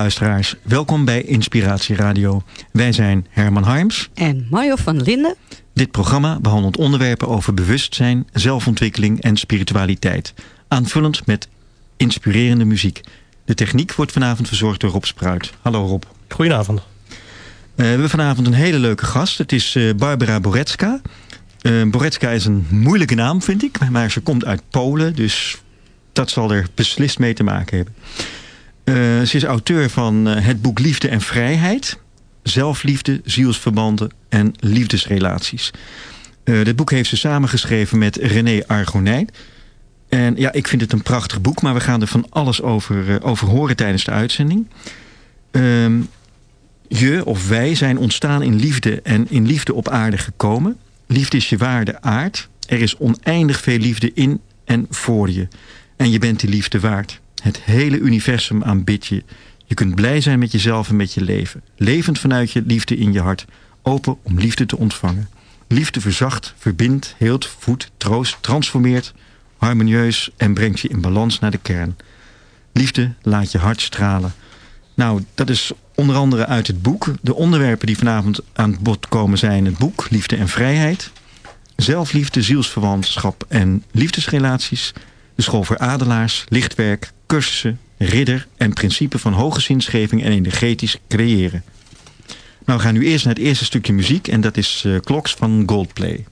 luisteraars, welkom bij Inspiratie Radio. Wij zijn Herman Harms en Mario van Linden. Dit programma behandelt onderwerpen over bewustzijn, zelfontwikkeling en spiritualiteit. Aanvullend met inspirerende muziek. De techniek wordt vanavond verzorgd door Rob Spruit. Hallo Rob. Goedenavond. Uh, we hebben vanavond een hele leuke gast. Het is uh, Barbara Boretska. Uh, Boretska is een moeilijke naam vind ik, maar ze komt uit Polen, dus dat zal er beslist mee te maken hebben. Uh, ze is auteur van uh, het boek Liefde en Vrijheid. Zelfliefde, zielsverbanden en liefdesrelaties. Uh, dit boek heeft ze samengeschreven met René Argonijn. En ja, ik vind het een prachtig boek, maar we gaan er van alles over, over horen tijdens de uitzending. Ehm, je of wij zijn ontstaan in liefde en in liefde op aarde gekomen. Liefde is je waarde aard. Er is oneindig veel liefde in en voor je. En je bent die liefde waard. Het hele universum aanbidt je. Je kunt blij zijn met jezelf en met je leven. Levend vanuit je liefde in je hart. Open om liefde te ontvangen. Liefde verzacht, verbindt, heelt, voedt, troost, transformeert, harmonieus en brengt je in balans naar de kern. Liefde laat je hart stralen. Nou, dat is onder andere uit het boek. De onderwerpen die vanavond aan bod komen zijn het boek Liefde en Vrijheid. Zelfliefde, zielsverwantschap en liefdesrelaties. De school voor adelaars, lichtwerk, cursussen, ridder en principe van hoge zinsgeving en energetisch creëren. Nou, we gaan nu eerst naar het eerste stukje muziek en dat is uh, van Goldplay.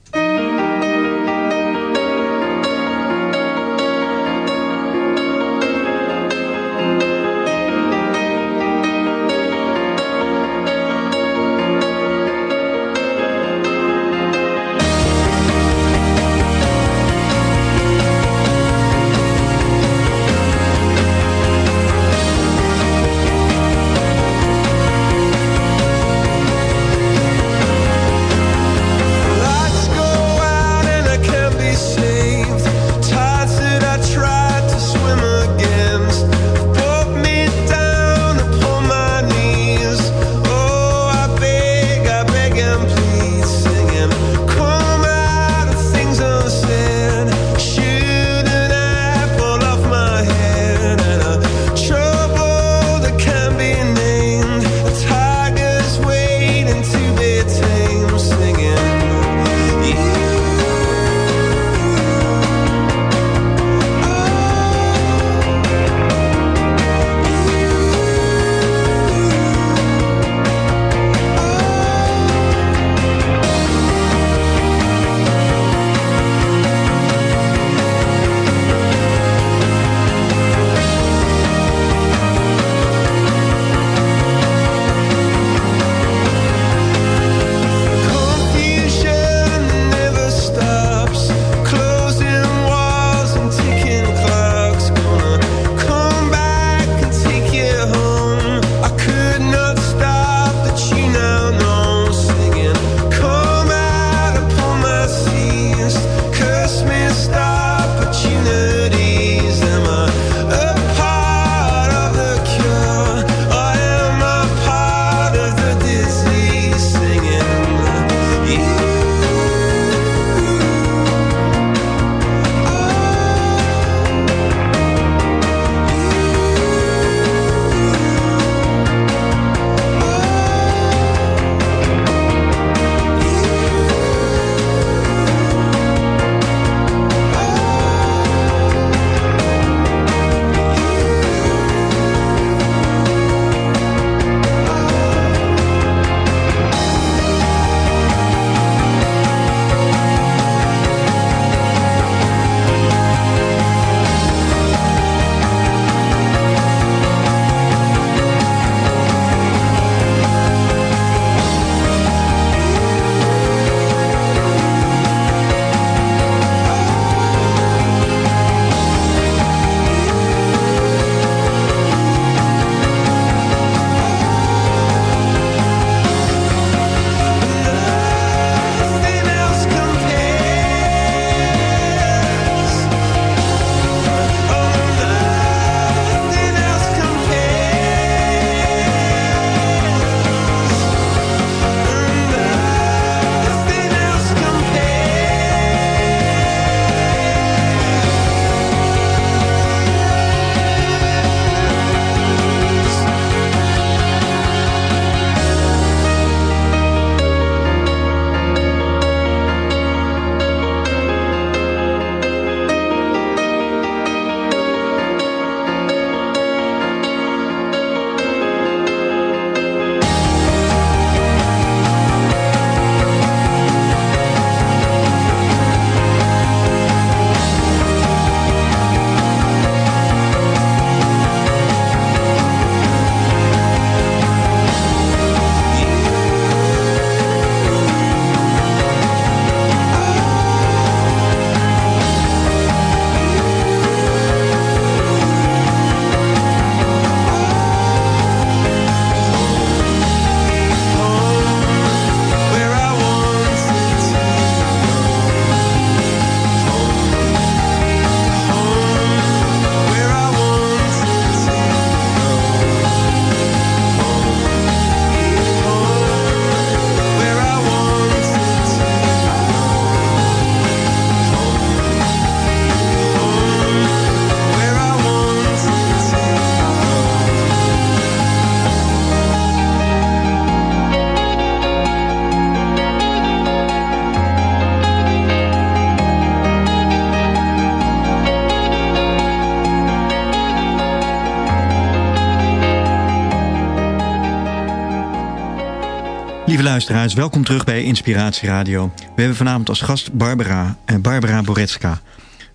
Luisteraars, welkom terug bij Inspiratie Radio. We hebben vanavond als gast Barbara, eh, Barbara Boretska.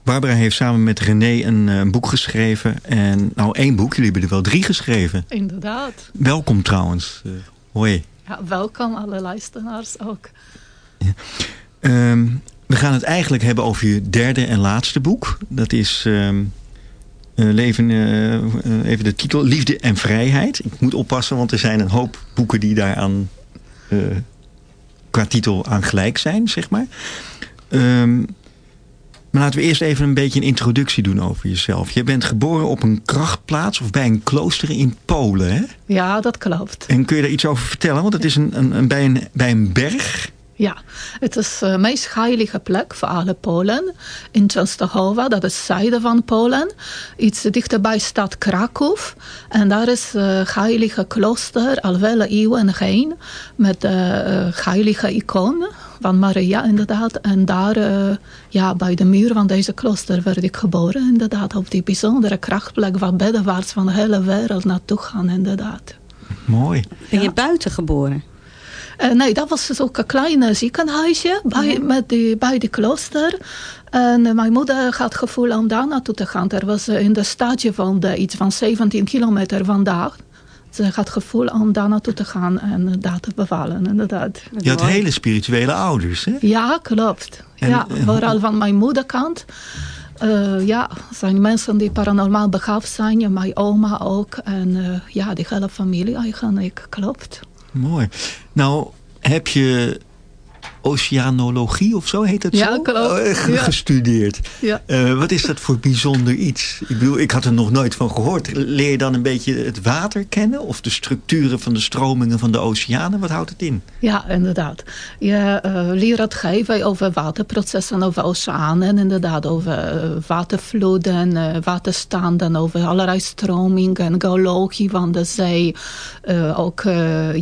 Barbara heeft samen met René een, een, boek geschreven. En nou, één boek, jullie hebben er wel drie geschreven. Inderdaad. Welkom trouwens. Uh, hoi. Ja, welkom alle luisteraars ook. Ja. Um, we gaan het eigenlijk hebben over je derde en laatste boek. Dat is... Um, uh, leven, uh, even de titel, Liefde en Vrijheid. Ik moet oppassen, want er zijn een hoop boeken die daaraan qua titel aan gelijk zijn, zeg maar. Um, maar laten we eerst even een beetje een introductie doen over jezelf. Je bent geboren op een krachtplaats of bij een klooster in Polen, hè? Ja, dat klopt. En kun je daar iets over vertellen? Want het is een, een, een bij, een, bij een berg... Ja, het is de meest heilige plek voor alle Polen. In Częstochowa, dat is zuiden van Polen. Iets dichterbij stad Krakow. En daar is het heilige klooster al vele eeuwen heen. Met de heilige icoon van Maria inderdaad. En daar, ja, bij de muur van deze klooster werd ik geboren. Inderdaad, op die bijzondere krachtplek waar beddenwaarts van de hele wereld naartoe gaan inderdaad. Mooi. Ben je buiten geboren? Uh, nee, dat was dus ook een klein ziekenhuisje bij, Ja. met die, bij die klooster. En uh, mijn moeder had het gevoel om daar naartoe te gaan. Er was in de stadje van de, iets van 17 kilometer vandaag. Ze had het gevoel om daar naartoe te gaan en daar te bevallen, inderdaad. Je had hele spirituele ouders, hè? Ja, klopt. En- ja, en- vooral van mijn moederkant. Uh, ja, zijn mensen die paranormaal begaafd zijn. Mijn oma ook. En uh, ja, die hele familie eigenlijk, klopt. Mooi. Nou, heb je oceanologie of zo heet het Ja, zo? Ja. gestudeerd. Ja. Uh, wat is dat voor bijzonder iets? Ik bedoel, ik had er nog nooit van gehoord. Leer je dan een beetje het water kennen? Of de structuren van de stromingen van de oceanen? Wat houdt het in? Ja, inderdaad. Je uh, leert het geven over waterprocessen, over oceanen, inderdaad, over watervloeden, waterstanden, over allerlei stromingen, geologie van de zee, ook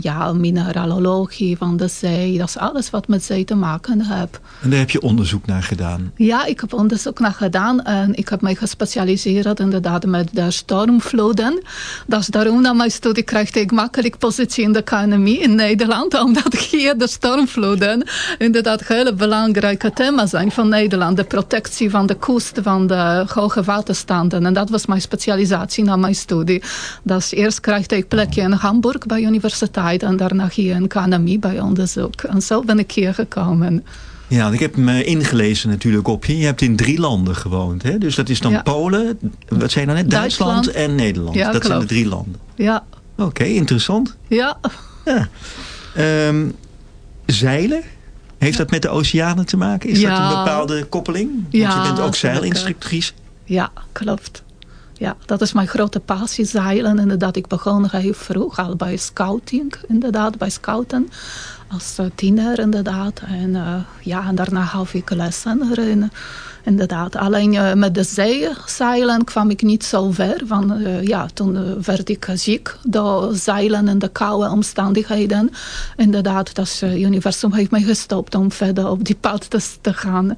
ja, mineralologie van de zee. Dat is alles wat met zee te maken heeft. En daar heb je onderzoek naar gedaan. Ja, ik heb onderzoek naar gedaan en ik heb mij gespecialiseerd inderdaad met de stormvloeden. Dat is daarom na mijn studie kreeg ik makkelijk positie in de KNMI in Nederland, omdat hier de stormvloeden inderdaad hele belangrijke thema zijn van Nederland. De protectie van de kust van de hoge waterstanden. En dat was mijn specialisatie na mijn studie. Dus eerst kreeg ik plekje in Hamburg bij universiteit en daarna hier in KNMI bij onderzoek. En zo ben ik hier gekomen. Ja, ik heb me ingelezen natuurlijk op je. Je hebt in drie landen gewoond. Hè? Dus dat is dan Ja. Polen, wat zei je nou net? Duitsland, Duitsland. en Nederland. Ja, dat zijn de drie landen. Ja, Oké, interessant. ja. Ja. Ehm, zeilen? Heeft dat met de oceanen te maken? Is dat een bepaalde koppeling? Want je bent ook zeilinstructrice. Ja, klopt. Ja, dat is mijn grote passie, zeilen. Inderdaad, ik begon heel vroeg al bij scouting, inderdaad, bij scouten. Als uh, tiener, inderdaad. En uh, ja, daarna gaf ik lessen erin. Inderdaad, alleen met de zeezeilen kwam ik niet zo ver. Van, ja, toen werd ik ziek door zeilen en de koude omstandigheden. Inderdaad, dat universum heeft mij gestopt om verder op die pad te, te gaan.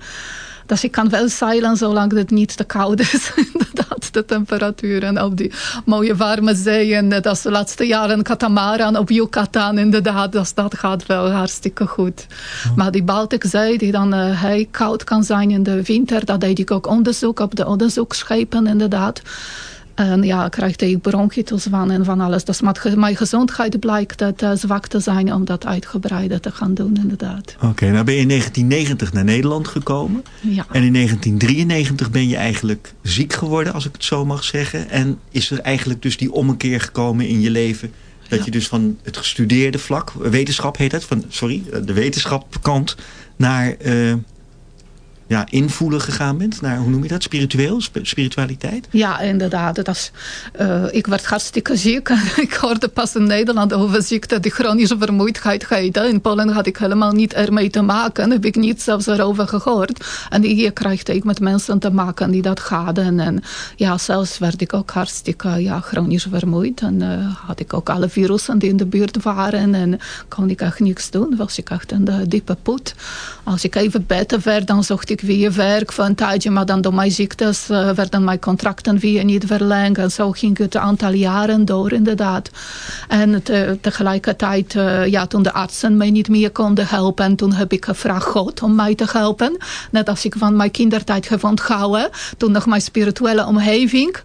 Dus ik kan wel zeilen zolang het niet te koud is. Inderdaad, de temperaturen op die mooie warme zeeën. Dat is de laatste jaren katamaran op Yucatan. Inderdaad, dus dat gaat wel hartstikke goed. Oh. Maar die Baltikzee, die dan uh, heel koud kan zijn in de winter. Dat deed ik ook onderzoek op de onderzoeksschepen inderdaad. En ja, krijg ik bronchitis van en van alles. Dus met mijn gezondheid blijkt het uh, zwak te zijn om dat uitgebreider te gaan doen, inderdaad. Oké, okay, nou ben je in 1990 naar Nederland gekomen. Ja. En in 1993 ben je eigenlijk ziek geworden, als ik het zo mag zeggen. En is er eigenlijk dus die ommekeer gekomen in je leven... dat ja. je dus van het gestudeerde vlak, wetenschap heet het... Van, sorry, de wetenschapkant naar... Uh, ja, invoelen gegaan bent naar, hoe noem je dat, spiritueel, spiritualiteit? Ja, inderdaad. Dat uh, ik werd hartstikke ziek. ik hoorde pas in Nederland over ziekte die chronische vermoeidheid heet. In Polen had ik helemaal niet ermee te maken. Heb ik niet zelfs erover gehoord. En hier krijg ik met mensen te maken die dat hadden. En ja, zelfs werd ik ook hartstikke ja, chronisch vermoeid. En uh, had ik ook alle virussen die in de buurt waren. En kon ik echt niks doen. Was ik echt in de diepe put. Als ik even beter werd, dan zocht ik weer werk voor een tijdje, maar dan door mijn ziektes uh, werden mijn contracten weer niet verlengd. En zo ging het een aantal jaren door, inderdaad. En te, tegelijkertijd, uh, ja, toen de artsen mij niet meer konden helpen, toen heb ik gevraagd God om mij te helpen. Net als ik van mijn kindertijd heb onthouden, toen nog mijn spirituele omgeving.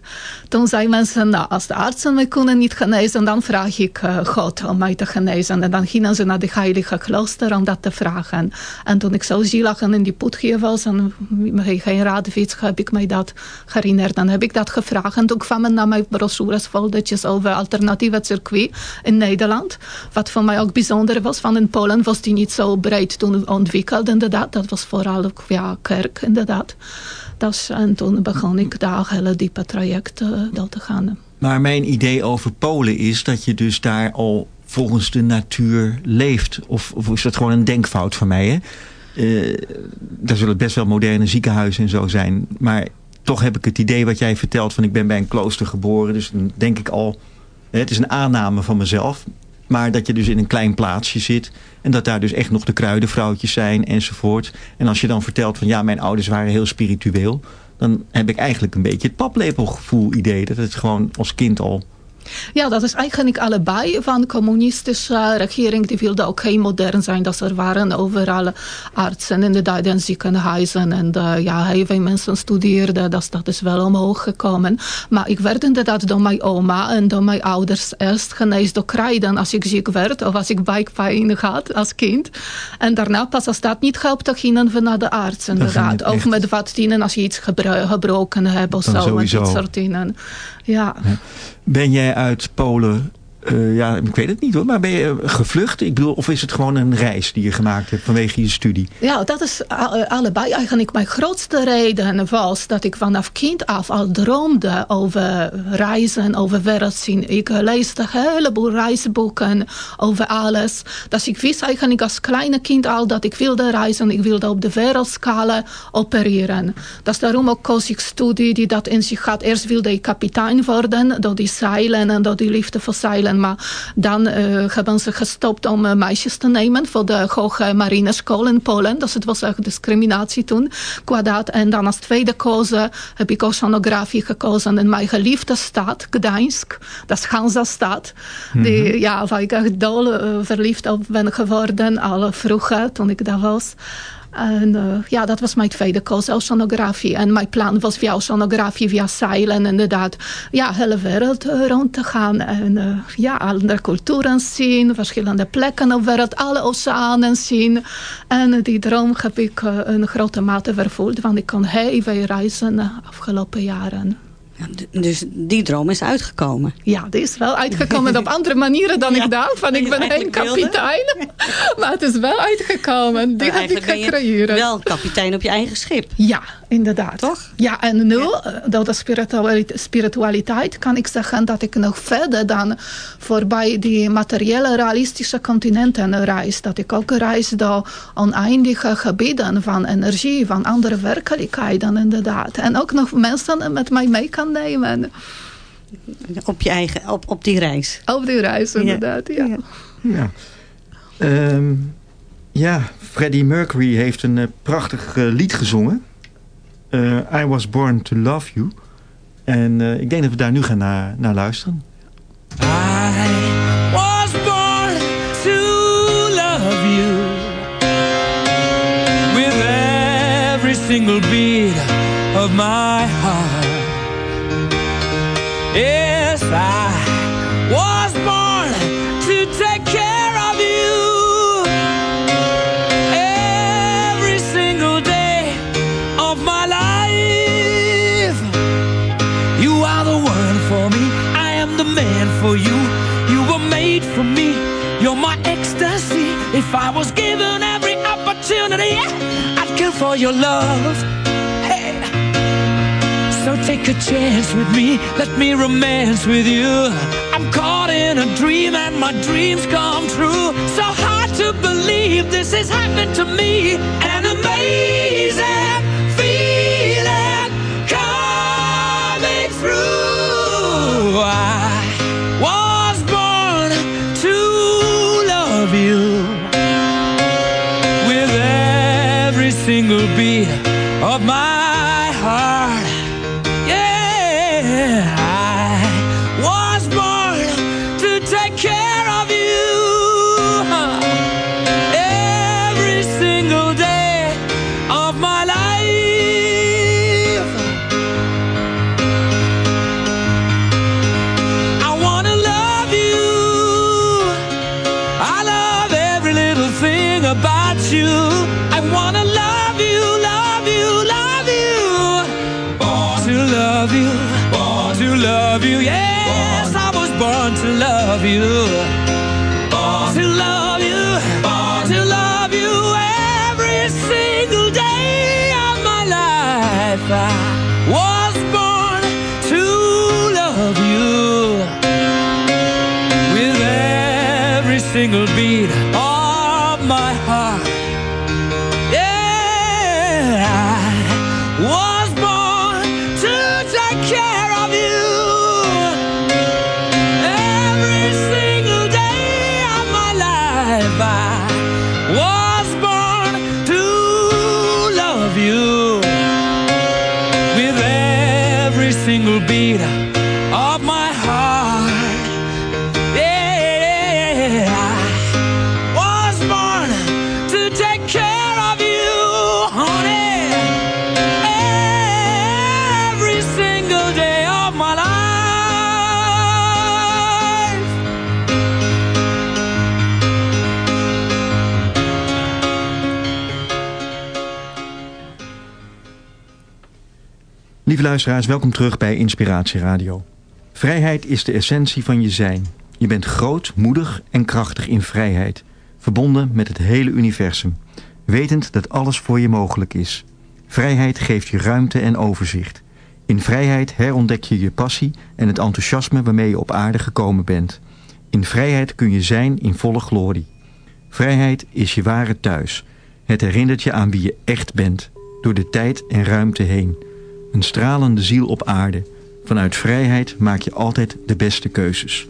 Toen zei mensen, nou, als de artsen mij kunnen niet genezen, dan vraag ik God om mij te genezen. En dan gingen ze naar de heilige klooster om dat te vragen. En toen ik zo zielig in die put was en geen raadfiets, heb ik mij dat herinnerd. Dan heb ik dat gevraagd. En toen kwamen naar mijn brochures, over alternatieve circuit in Nederland. Wat voor mij ook bijzonder was, van in Polen was die niet zo breed toen ontwikkeld inderdaad. Dat was vooral ja, kerk inderdaad. Dat, en toen begon ik daar hele diepe traject uh, te gaan. Maar mijn idee over Polen is dat je dus daar al volgens de natuur leeft. Of, of is dat gewoon een denkfout van mij? Hè? Uh, daar zullen best wel moderne ziekenhuizen en zo zijn. Maar toch heb ik het idee wat jij vertelt van ik ben bij een klooster geboren. Dus dan denk ik al, het is een aanname van mezelf. Maar dat je dus in een klein plaatsje zit. En dat daar dus echt nog de kruidenvrouwtjes zijn enzovoort. En als je dan vertelt van ja, mijn ouders waren heel spiritueel. Dan heb ik eigenlijk een beetje het paplepelgevoel idee. Dat het gewoon als kind al ja, dat is eigenlijk allebei van de communistische regering. Die wilde ook geen modern zijn. Dat er waren overal artsen inderdaad en ziekenhuizen. En de, ja, heel veel mensen studeerden. Dat, dat is wel omhoog gekomen. Maar ik werd inderdaad door mijn oma en door mijn ouders eerst genezen door krijden als ik ziek werd. Of als ik buikpijn had als kind. En daarna pas als dat niet helpt, dan gingen we naar de arts inderdaad. Of met wat dienen als je iets gebroken hebt of zo. Met dit soort dingen. ja. ja. Ben jij uit Polen uh, ja, ik weet het niet hoor. Maar ben je gevlucht? Ik bedoel, of is het gewoon een reis die je gemaakt hebt vanwege je studie? Ja, dat is allebei eigenlijk mijn grootste reden was dat ik vanaf kind af al droomde over reizen, over wereld zien. Ik leesde een heleboel reisboeken over alles. Dus ik wist eigenlijk als kleine kind al dat ik wilde reizen. Ik wilde op de wereldschaal opereren. Is daarom ook koos ik studie die dat in zich had. Eerst wilde ik kapitein worden door die zeilen en door die liefde voor zeilen maar dan uh, hebben ze gestopt om uh, meisjes te nemen voor de hoge marineschool in Polen. Dus het was echt discriminatie toen. Qua dat. En dan als tweede kozen heb ik oceanografie gekozen in mijn geliefde stad, Gdańsk. Dat is Hansa-stad. Mm -hmm. ja, waar ik echt dol uh, verliefd op ben geworden, al vroeger toen ik daar was. En uh, ja, dat was mijn tweede koos, oceanografie. En mijn plan was via oceanografie, via zeilen inderdaad, ja, hele wereld uh, rond te gaan. En uh, ja, andere culturen zien, verschillende plekken op wereld, alle oceanen zien. En die droom heb ik een grote mate vervuld, want ik kon heel veel reizen de afgelopen jaren dus die droom is uitgekomen. Ja, die is wel uitgekomen op andere manieren dan ik dacht. Van ik ben geen kapitein. maar het is wel uitgekomen. Die heb ik gecreëerd. wel kapitein op je eigen schip. Ja, inderdaad. Toch? Ja, en nu, eh, door de spiritualiteit, kan ik zeggen dat ik nog verder dan voorbij die materiële, realistische continenten reis. Dat ik ook reis door oneindige gebieden van energie, van andere werkelijkheden inderdaad. En ook nog mensen met mij mee kan nemen. Op, je eigen, op, op die reis. Op die reis, inderdaad, ja. Ja, ja. Um, ja Freddie Mercury heeft een uh, prachtig uh, lied gezongen. Uh, I Was Born To Love You. En ik denk dat we daar nu gaan naar, naar luisteren. I was born to love you With every single beat of my heart If I was given every opportunity, I'd kill for your love. Hey, So take a chance with me, let me romance with you. I'm caught in a dream and my dreams come true. So hard to believe this has happened to me. An amazing luisteraars, welkom terug bij Inspiratie Radio. Vrijheid is de essentie van je zijn. Je bent groot, moedig en krachtig in vrijheid. Verbonden met het hele universum. Wetend dat alles voor je mogelijk is. Vrijheid geeft je ruimte en overzicht. In vrijheid herontdek je je passie en het enthousiasme waarmee je op aarde gekomen bent. In vrijheid kun je zijn in volle glorie. Vrijheid is je ware thuis. Het herinnert je aan wie je echt bent. Door de tijd en ruimte heen. Een stralende ziel op aarde. Vanuit vrijheid maak je altijd de beste keuzes.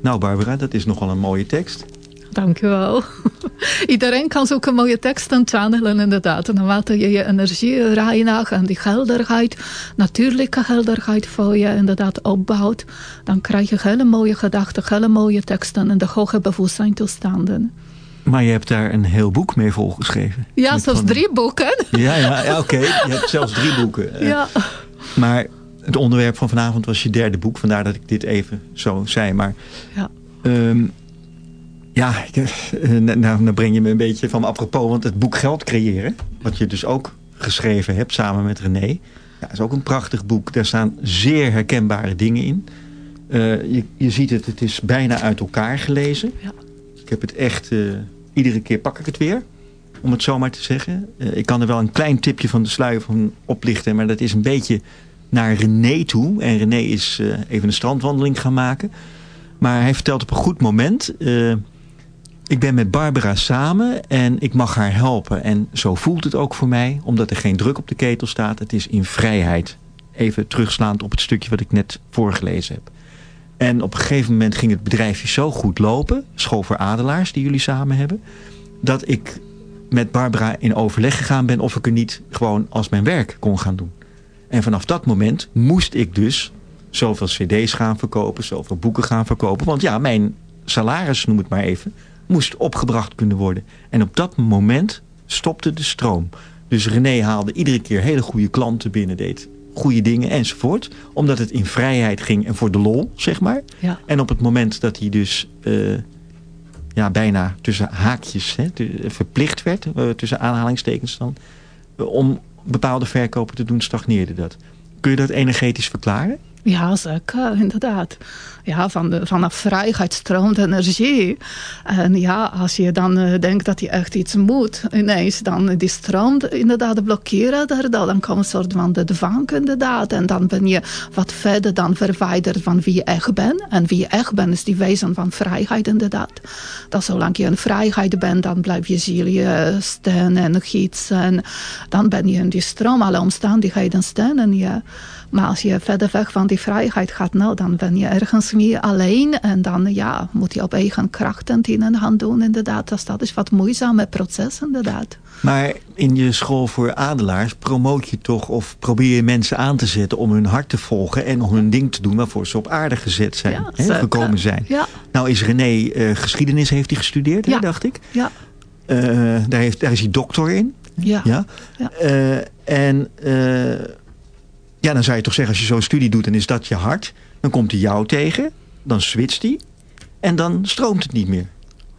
Nou Barbara, dat is nogal een mooie tekst. Dank u wel. Iedereen kan zulke mooie teksten channelen inderdaad. Naarmate je je energie reinigt en die helderheid, natuurlijke helderheid voor je inderdaad opbouwt, dan krijg je hele mooie gedachten, hele mooie teksten en de hoge bewustzijntoestanden. Maar je hebt daar een heel boek mee volgeschreven. Ja, Met zelfs van- drie boeken. Ja, ja, ja oké. Je hebt zelfs drie boeken. Eh, Ja. Maar het onderwerp van vanavond was je derde boek. Vandaar dat ik dit even zo zei. Maar Ja. ehm, ja, eh, nou, nou breng je me een beetje van apropos. Want het boek Geld creëren, wat je dus ook geschreven hebt samen met René. Ja, is ook een prachtig boek. Daar staan zeer herkenbare dingen in. Eh, je, je ziet het, het is bijna uit elkaar gelezen. Ja. Ik heb het echt, iedere keer pak ik het weer. Om het zo maar te zeggen. Eh, ik kan er wel een klein tipje van de sluier van oplichten. Maar dat is een beetje naar René toe. En René is eh, even een strandwandeling gaan maken. Maar hij vertelt op een goed moment. eh, ik ben met Barbara samen en ik mag haar helpen. En zo voelt het ook voor mij. Omdat er geen druk op de ketel staat. Het is in vrijheid. Even terugslaand op het stukje wat ik net voorgelezen heb. En op een gegeven moment ging het bedrijfje zo goed lopen. School voor Adelaars die jullie samen hebben. Dat ik met Barbara in overleg gegaan ben of ik er niet gewoon als mijn werk kon gaan doen. En vanaf dat moment moest ik dus zoveel cd's gaan verkopen, zoveel boeken gaan verkopen. Want ja, mijn salaris, noem het maar even, moest opgebracht kunnen worden. En op dat moment stopte de stroom. Dus René haalde iedere keer hele goede klanten binnen, deed goede dingen enzovoort. Omdat het in vrijheid ging en voor de lol, zeg maar. Ja. En op het moment dat hij dus eh, ja, bijna tussen haakjes hè, verplicht werd, eh, tussen aanhalingstekens dan, om bepaalde verkopen te doen, stagneerde dat. Kun je dat energetisch verklaren? Ja, zeker, inderdaad. Ja, van de, vanaf vrijheid stroomt energie. En ja, als je dan eh, denkt dat je echt iets moet, ineens dan die stroom inderdaad blokkeren, daar, dan komt een soort van de dwang inderdaad. En dan ben je wat verder dan verwijderd van wie je echt bent. En wie je echt bent is die wezen van vrijheid inderdaad. Dat zolang je in vrijheid bent, dan blijf je ziel je steunen en. Dan ben je in die stroom, alle omstandigheden steunen je. Maar als je verder weg van die vrijheid gaat, nou, dan ben je ergens meer alleen. En dan ja, moet je op eigen krachten dingen gaan doen, inderdaad. Dus dat is wat moeizame proces, inderdaad. Maar in je school voor adelaars promoot je toch of probeer je mensen aan te zetten om hun hart te volgen en om hun ding te doen waarvoor ze op aarde gezet zijn, Ja, hè, gekomen zijn. Ja. Nou is René eh, geschiedenis heeft hij gestudeerd, hè, dacht ik. Ja, Eh, daar, heeft, daar is hij doctor in. ja. Ja. Ja. Eh, en ja, dan zou je toch zeggen, als je zo'n studie doet, dan is dat je hart. Dan komt hij jou tegen, dan switcht hij. En dan stroomt het niet meer.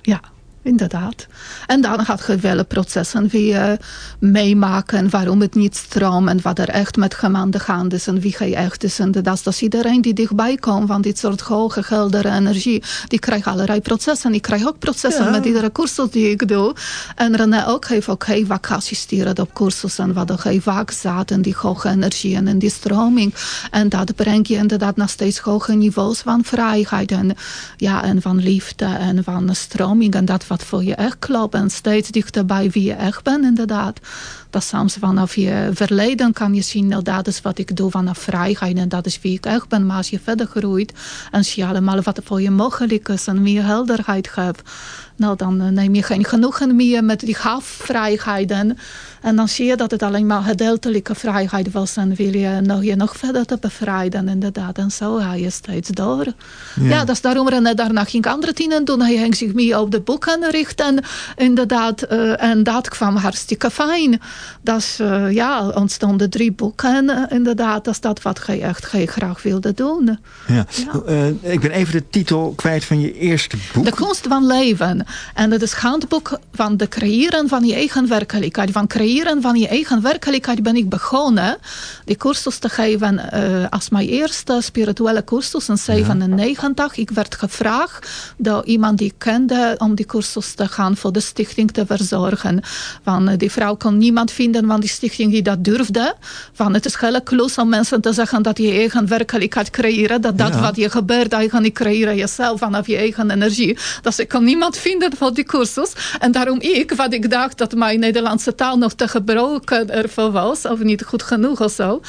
Ja, inderdaad. En dan gaat je wel processen weer meemaken waarom het niet stroomt en wat er echt met gemanden gaande is en wie hij echt is. En dat is dus iedereen die dichtbij komt van dit soort hoge, heldere energie, die krijgt allerlei processen. Ik krijg ook processen Ja. met iedere cursus die ik doe. En René ook heeft ook heel vaak geassisteerd op cursussen, waar hij vaak zat in die hoge energie en in die stroming. En dat brengt je inderdaad naar steeds hoger niveaus van vrijheid en, ja, en van liefde en van stroming. En dat wat voor je echt klopt. En steeds dichterbij wie je echt bent, inderdaad. Dat soms vanaf je verleden kan je zien, nou dat is wat ik doe vanaf vrijheid. En dat is wie ik echt ben. Maar als je verder groeit en zie je allemaal wat voor je mogelijk is en meer helderheid hebt. Nou, dan eh, neem je geen genoegen meer met die gafvrijheden. En dan zie je dat het alleen maar gedeeltelijke vrijheid was. En wil je nog, je nog verder te bevrijden, inderdaad. En zo ga je steeds door. Ja, dat is daarom René daarna ging andere dingen doen. Hij ging zich meer op de boeken richten. Inderdaad, eh, en dat kwam hartstikke fijn. Dus eh, ja, ontstonden drie boeken. inderdaad, dat is dat wat hij echt hij graag wilde doen. Ja. Ja. Ik ben even de titel kwijt van je eerste boek. De kunst van leven. En het is handboek van de creëren van je eigen werkelijkheid. Van creëren van je eigen werkelijkheid ben ik begonnen. Die cursus te geven eh, als mijn eerste spirituele cursus in 97. Ik werd gevraagd door iemand die ik kende om die cursus te gaan voor de stichting te verzorgen. Van, eh, die vrouw kon niemand vinden van die stichting die dat durfde. Van, het is heel klus om mensen te zeggen dat je je eigen werkelijkheid creëren. Dat dat Ja. wat je gebeurt eigenlijk creëren jezelf vanaf je eigen energie. Dus ik kon niemand vinden voor die cursus. En daarom ik, wat ik dacht dat mijn Nederlandse taal nog te gebroken ervoor was. Of niet goed genoeg of zo.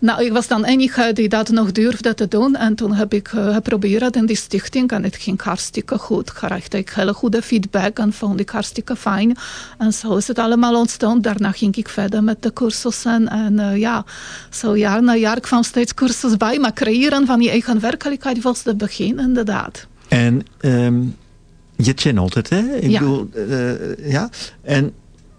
Nou, ik was dan enige die dat nog durfde te doen. En toen heb ik eh, geprobeerd in die stichting. En het ging hartstikke goed. Ik hele goede feedback. En vond ik hartstikke fijn. En zo is het allemaal ontstaan. Daarna ging ik verder met de cursussen. En eh, ja, zo jaar na jaar kwam steeds cursus bij. Maar creëren van je eigen werkelijkheid was het begin, inderdaad. En ehm, je channelt het, hè? Ik Ja. bedoel, eh, ja. En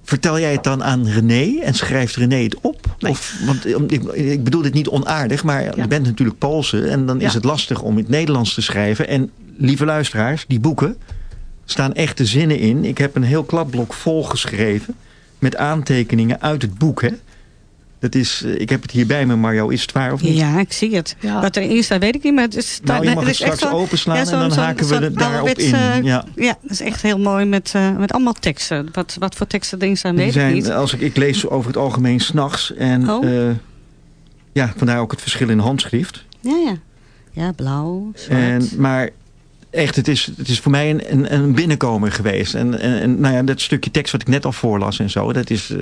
vertel jij het dan aan René en schrijft René het op? Nee. Of, want eh, ik, ik bedoel dit niet onaardig, maar je bent natuurlijk Poolse. En dan is het lastig om in het Nederlands te schrijven. En lieve luisteraars, die boeken staan echte zinnen in. Ik heb een heel klapblok vol geschreven met aantekeningen uit het boek, hè? Dat is, eh, ik heb het hier bij me, Mario. Is het waar of niet? Ja, ik zie het. Ja. Wat erin staat, weet ik niet. Maar het is, Nou, je mag het het is echt straks openslaan ja, en dan haken we er daarop in. eh, Ja. ja, dat is echt heel mooi met, eh, met allemaal teksten. Wat, wat voor teksten erin staan, weet Die ik zijn, niet. als ik, ik lees over het algemeen s'nachts. En Oh. eh, ja, vandaar ook het verschil in handschrift. Ja, ja. Ja, blauw, zwart. En, maar echt, het is, het is voor mij een, een, een binnenkomer geweest. En, en, en nou ja, dat stukje tekst wat ik net al voorlas en zo, dat is eh,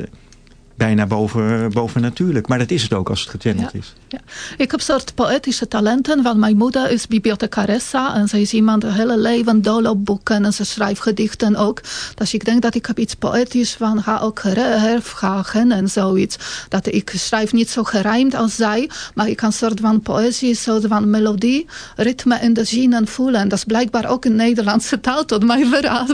bijna boven, boven natuurlijk. Maar dat is het ook als het gechanneld Ja. is. Ja. Ik heb soort poëtische talenten, want mijn moeder is bibliothecaressa en zij is iemand een hele leven dol op boeken en ze schrijft gedichten ook. Dus ik denk dat ik heb iets poëtisch van ga ook hervragen en zoiets. Dat ik schrijf niet zo gerijmd als zij, maar ik kan een soort van poëzie, soort van melodie, ritme in de zinnen voelen. Dat is blijkbaar ook in Nederlandse taal, tot mijn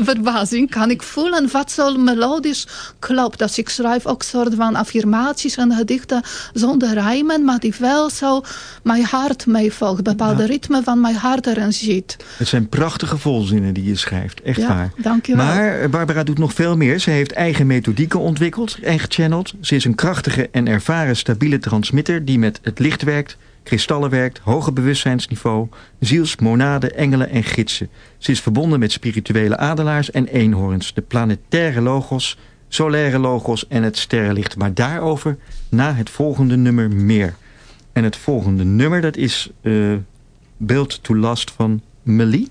verbazing kan ik voelen wat zo melodisch klopt. Dus ik schrijf ook soort van affirmaties en gedichten zonder rijmen, maar die wel zo mijn hart meevolgt. Bepaalde Ja. ritme van mijn hart erin ziet. Het zijn prachtige volzinnen die je schrijft. Echt Ja, waar. dankjewel. Maar eh, Barbara doet nog veel meer. Ze heeft eigen methodieken ontwikkeld en gechanneld. Ze is een krachtige en ervaren stabiele transmitter die met het licht werkt, kristallen werkt, hoger bewustzijnsniveau, ziels, monaden, engelen en gidsen. Ze is verbonden met spirituele adelaars en eenhoorns, de planetaire logos, solaire logos en het sterrenlicht. Maar daarover na het volgende nummer meer. En het volgende nummer dat is eh Build to Last van Melie.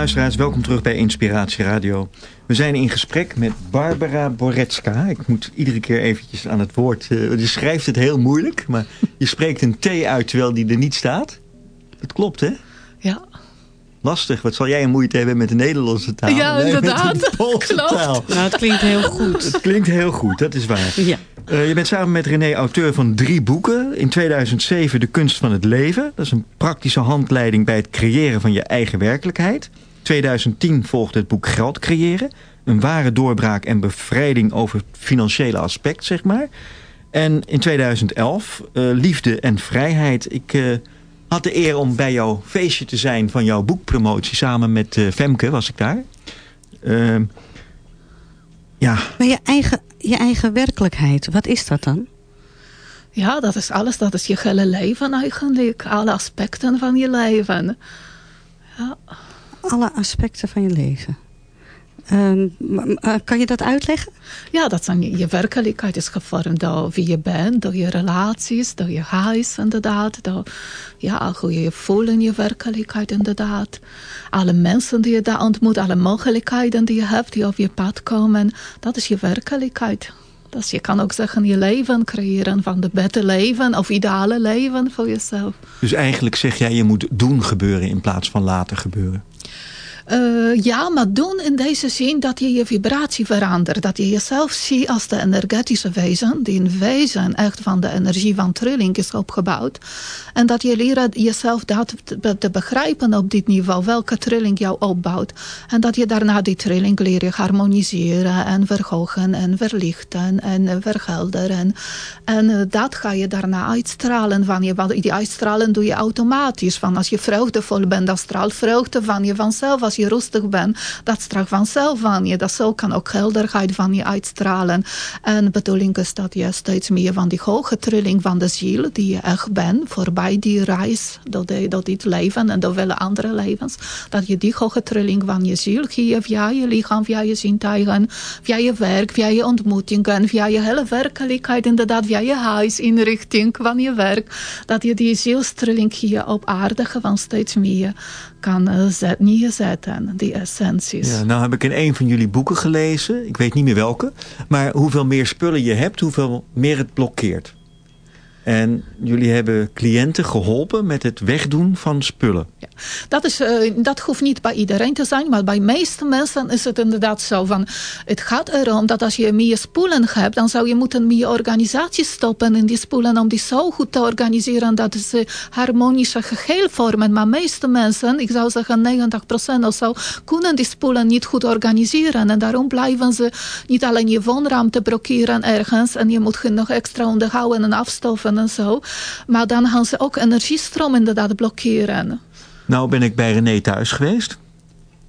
Luisteraars, welkom terug bij Inspiratie Radio. We zijn in gesprek met Barbara Boretska. Ik moet iedere keer eventjes aan het woord... Uh, je schrijft het heel moeilijk, maar je spreekt een T uit terwijl die er niet staat. Het klopt, hè? Ja. Lastig. Wat zal jij een moeite hebben met de Nederlandse taal? Ja, met de inderdaad. Poolse Klopt. taal. Nou, het klinkt heel goed. Het klinkt heel goed, dat is waar. Ja. Eh, je bent samen met René auteur van drie boeken. In 2007 De Kunst van het Leven. Dat is een praktische handleiding bij het creëren van je eigen werkelijkheid. 2010 volgde het boek Geld creëren. Een ware doorbraak en bevrijding over het financiële aspect, zeg maar. En in 2011 eh, Liefde en Vrijheid. Ik eh, had de eer om bij jouw feestje te zijn van jouw boekpromotie. Samen met eh, Femke was ik daar. Ehm, ja, Maar je eigen, je eigen werkelijkheid, wat is dat dan? Ja, dat is alles. Dat is je hele leven eigenlijk. Alle aspecten van je leven. Ja. Alle aspecten van je leven. Ehm, maar kan je dat uitleggen? Ja, dat zijn je, je werkelijkheid is gevormd door wie je bent, door je relaties, door je huis inderdaad. Door ja, hoe je je voelt in je werkelijkheid inderdaad. Alle mensen die je daar ontmoet, alle mogelijkheden die je hebt, die op je pad komen. Dat is je werkelijkheid. Dus je kan ook zeggen je leven creëren van de beter leven of ideale leven voor jezelf. Dus eigenlijk zeg jij, je moet doen gebeuren in plaats van laten gebeuren. Eh, ja, maar doen in deze zin dat je je vibratie verandert. Dat je jezelf ziet als de energetische wezen. Die in wezen echt van de energie van trilling is opgebouwd. En dat je leert jezelf dat te, begrijpen op dit niveau. Welke trilling jou opbouwt. En dat je daarna die trilling je harmoniseren. En verhogen en verlichten en eh, verhelderen. En eh, dat ga je daarna uitstralen van je. Want die uitstralen doe je automatisch. Van als je vreugdevol bent, dan straalt vreugde van je vanzelf. Als rustig bent, dat straalt vanzelf van je. Dat zo kan ook helderheid van je uitstralen. En de bedoeling is dat je steeds meer van die hoge trilling van de ziel, die je echt bent, voorbij die reis door, de, door dit leven en door vele andere levens, dat je die hoge trilling van je ziel geeft via je lichaam, via je zintuigen, via je werk, via je ontmoetingen, via je hele werkelijkheid, inderdaad, via je huisinrichting van je werk, dat je die zielstrilling hier op aarde gewoon steeds meer kan zet, neerzetten, die essenties. Ja, nou heb ik in een van jullie boeken gelezen, ik weet niet meer welke, maar hoeveel meer spullen je hebt, hoeveel meer het blokkeert. En jullie hebben cliënten geholpen met het wegdoen van spullen. Dat, is, eh, dat hoeft niet bij iedereen te zijn, maar bij de meeste mensen is het inderdaad zo. Van, het gaat erom dat als je meer spoelen hebt, dan zou je moeten meer organisaties stoppen in die spoelen om die zo goed te organiseren dat ze harmonische geheel vormen. Maar de meeste mensen, ik zou zeggen 90% of zo, kunnen die spoelen niet goed organiseren. En daarom blijven ze niet alleen je woonruimte blokkeren ergens en je moet nog extra onderhouden en afstoffen en zo. Maar dan gaan ze ook energiestroom inderdaad blokkeren. Nou ben ik bij René thuis geweest.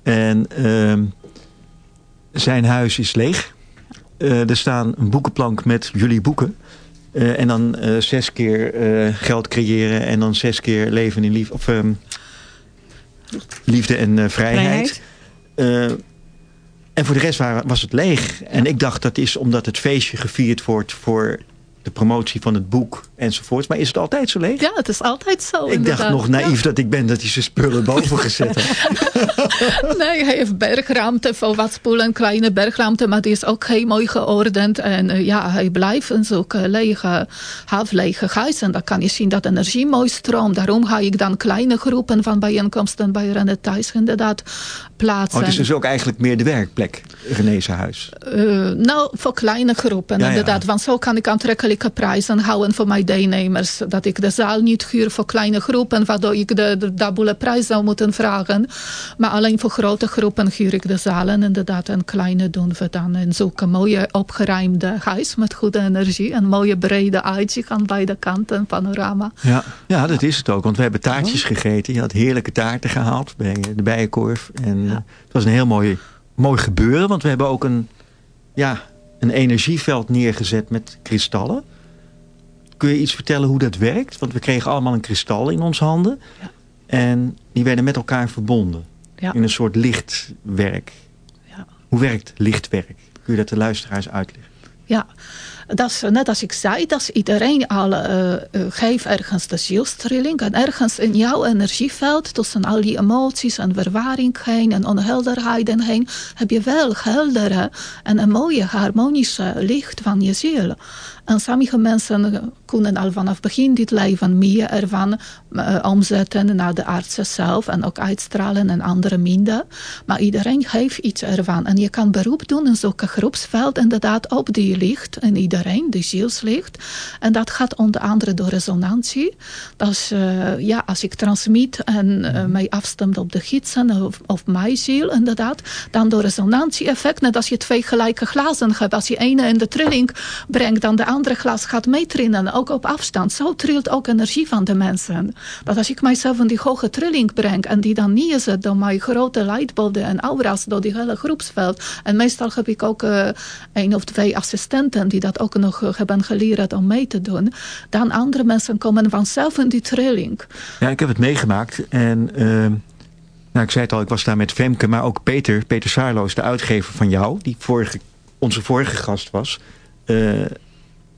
En ehm, zijn huis is leeg. Eh, er staan een boekenplank met jullie boeken. Eh, en dan eh, zes keer eh, geld creëren. En dan zes keer leven in liefde. Of ehm, liefde en vrijheid. Eh, en voor de rest waren, was het leeg. En ik dacht dat is omdat het feestje gevierd wordt voor de promotie van het boek enzovoorts. Maar is het altijd zo leeg? Ja, het is altijd zo. ik inderdaad. dacht nog naïef dat ik ben dat hij zijn spullen boven gezet had. Nee, hij heeft bergruimte voor wat spoelen, kleine bergruimte, maar die is ook heel mooi geordend. En eh, ja, hij blijft in zulke lege, half lege huis. En dan kan je zien dat energie mooi stroomt. Daarom ga ik dan kleine groepen van bijeenkomsten bij René thuis inderdaad plaatsen. Oh, het is dus ook eigenlijk meer de werkplek, René's huis. Eh, nou, voor kleine groepen Ja, ja. inderdaad. Want zo kan ik aantrekkelijke prijzen houden voor mijn deelnemers. Dat ik de zaal niet huur voor kleine groepen, waardoor ik de, de dubbele prijs zou moeten vragen. Maar alleen voor grote groepen huur ik de zalen inderdaad. En kleine doen we dan in zulke mooie opgeruimde huis met goede energie. En mooie brede uitzicht aan beide kanten, panorama. Ja, ja, dat is het ook. Want we hebben taartjes gegeten. Je had heerlijke taarten gehaald bij eh, de Bijenkorf. En het was een heel mooi, mooi gebeuren. Want we hebben ook een, ja, een energieveld neergezet met kristallen. Kun je iets vertellen hoe dat werkt? Want we kregen allemaal een kristal in onze handen. Ja. En die werden met elkaar verbonden. Ja. In een soort lichtwerk. Ja. Hoe werkt lichtwerk? Kun je dat de luisteraars uitleggen? Ja, dat is, net als ik zei, dat iedereen al uh, geeft ergens de zielstrilling. En ergens in jouw energieveld, tussen al die emoties en verwaring heen en onhelderheden heen, heb je wel heldere en een mooie harmonische licht van je ziel. En sommige mensen kunnen al vanaf begin dit leven meer ervan uh, omzetten naar de artsen zelf en ook uitstralen en anderen minder. Maar iedereen heeft iets ervan. En je kan beroep doen in zulke groepsveld inderdaad op die licht en iedereen, die zielslicht. En dat gaat onder andere door resonantie. Dus uh, ja, als ik transmit en uh, mij afstemt op de gidsen of, of mijn ziel inderdaad, dan door resonantie-effect, net als je twee gelijke glazen hebt. Als je ene in de trilling brengt, dan de andere glas gaat meetrillen, ook op afstand. Zo trilt ook energie van de mensen. Dat als ik mijzelf in die hoge trilling breng en die dan neerzet door mijn grote lightbolden en aura's door die hele groepsveld. En meestal heb ik ook uh, één of twee assistenten die dat ook nog uh, hebben geleerd om mee te doen. Dan andere mensen komen vanzelf in die trilling. Ja, ik heb het meegemaakt en... Uh... Nou, ik zei het al, ik was daar met Femke, maar ook Peter, Peter Saarloos, de uitgever van jou, die vorige, onze vorige gast was.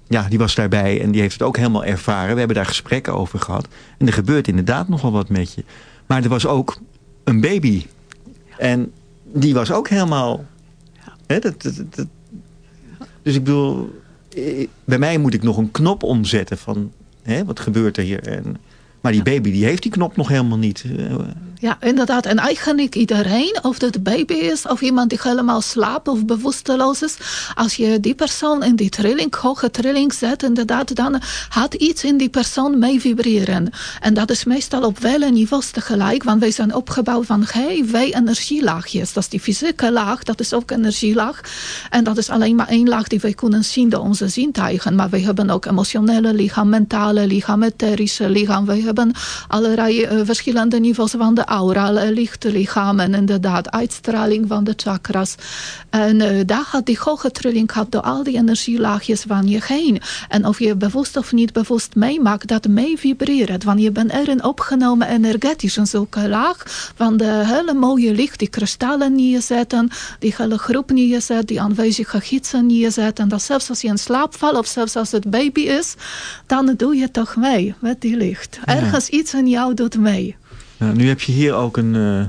Ja, die was daarbij en die heeft het ook helemaal ervaren. We hebben daar gesprekken over gehad. En er gebeurt inderdaad nogal wat met je. Maar er was ook een baby. En die was ook helemaal... Hè, dat, dus ik bedoel, bij mij moet ik nog een knop omzetten van... Hè, wat gebeurt er hier? En, maar die baby die heeft die knop nog helemaal niet. Ja, inderdaad. En eigenlijk iedereen, of dat een baby is, of iemand die helemaal slaapt of bewusteloos is. Als je die persoon in die trilling, hoge trilling zet, inderdaad, dan gaat iets in die persoon mee vibreren. En dat is meestal op vele niveaus tegelijk, want wij zijn opgebouwd van hey, wij energielaagjes. Dat is die fysieke laag, dat is ook energielaag. En dat is alleen maar één laag die wij kunnen zien door onze zintuigen. Maar wij hebben ook emotionele lichaam, mentale lichaam, etherische lichaam. Wij hebben allerlei uh, verschillende niveaus van de aura, lichte lichamen, inderdaad, uitstraling van de chakras. En uh, daar gaat die hoge trilling gaat door al die energielaagjes van je heen. En of je bewust of niet bewust meemaakt, dat mee vibreert. Want je bent erin opgenomen energetisch in zulke laag van de hele mooie licht, die kristallen neerzetten, die hele groep neerzetten, die aanwezige gidsen neerzetten. Dat zelfs als je in slaap valt of zelfs als het baby is, dan doe je toch mee met die licht. Ergens iets in jou doet mee. Nou, nu heb je hier ook een, uh,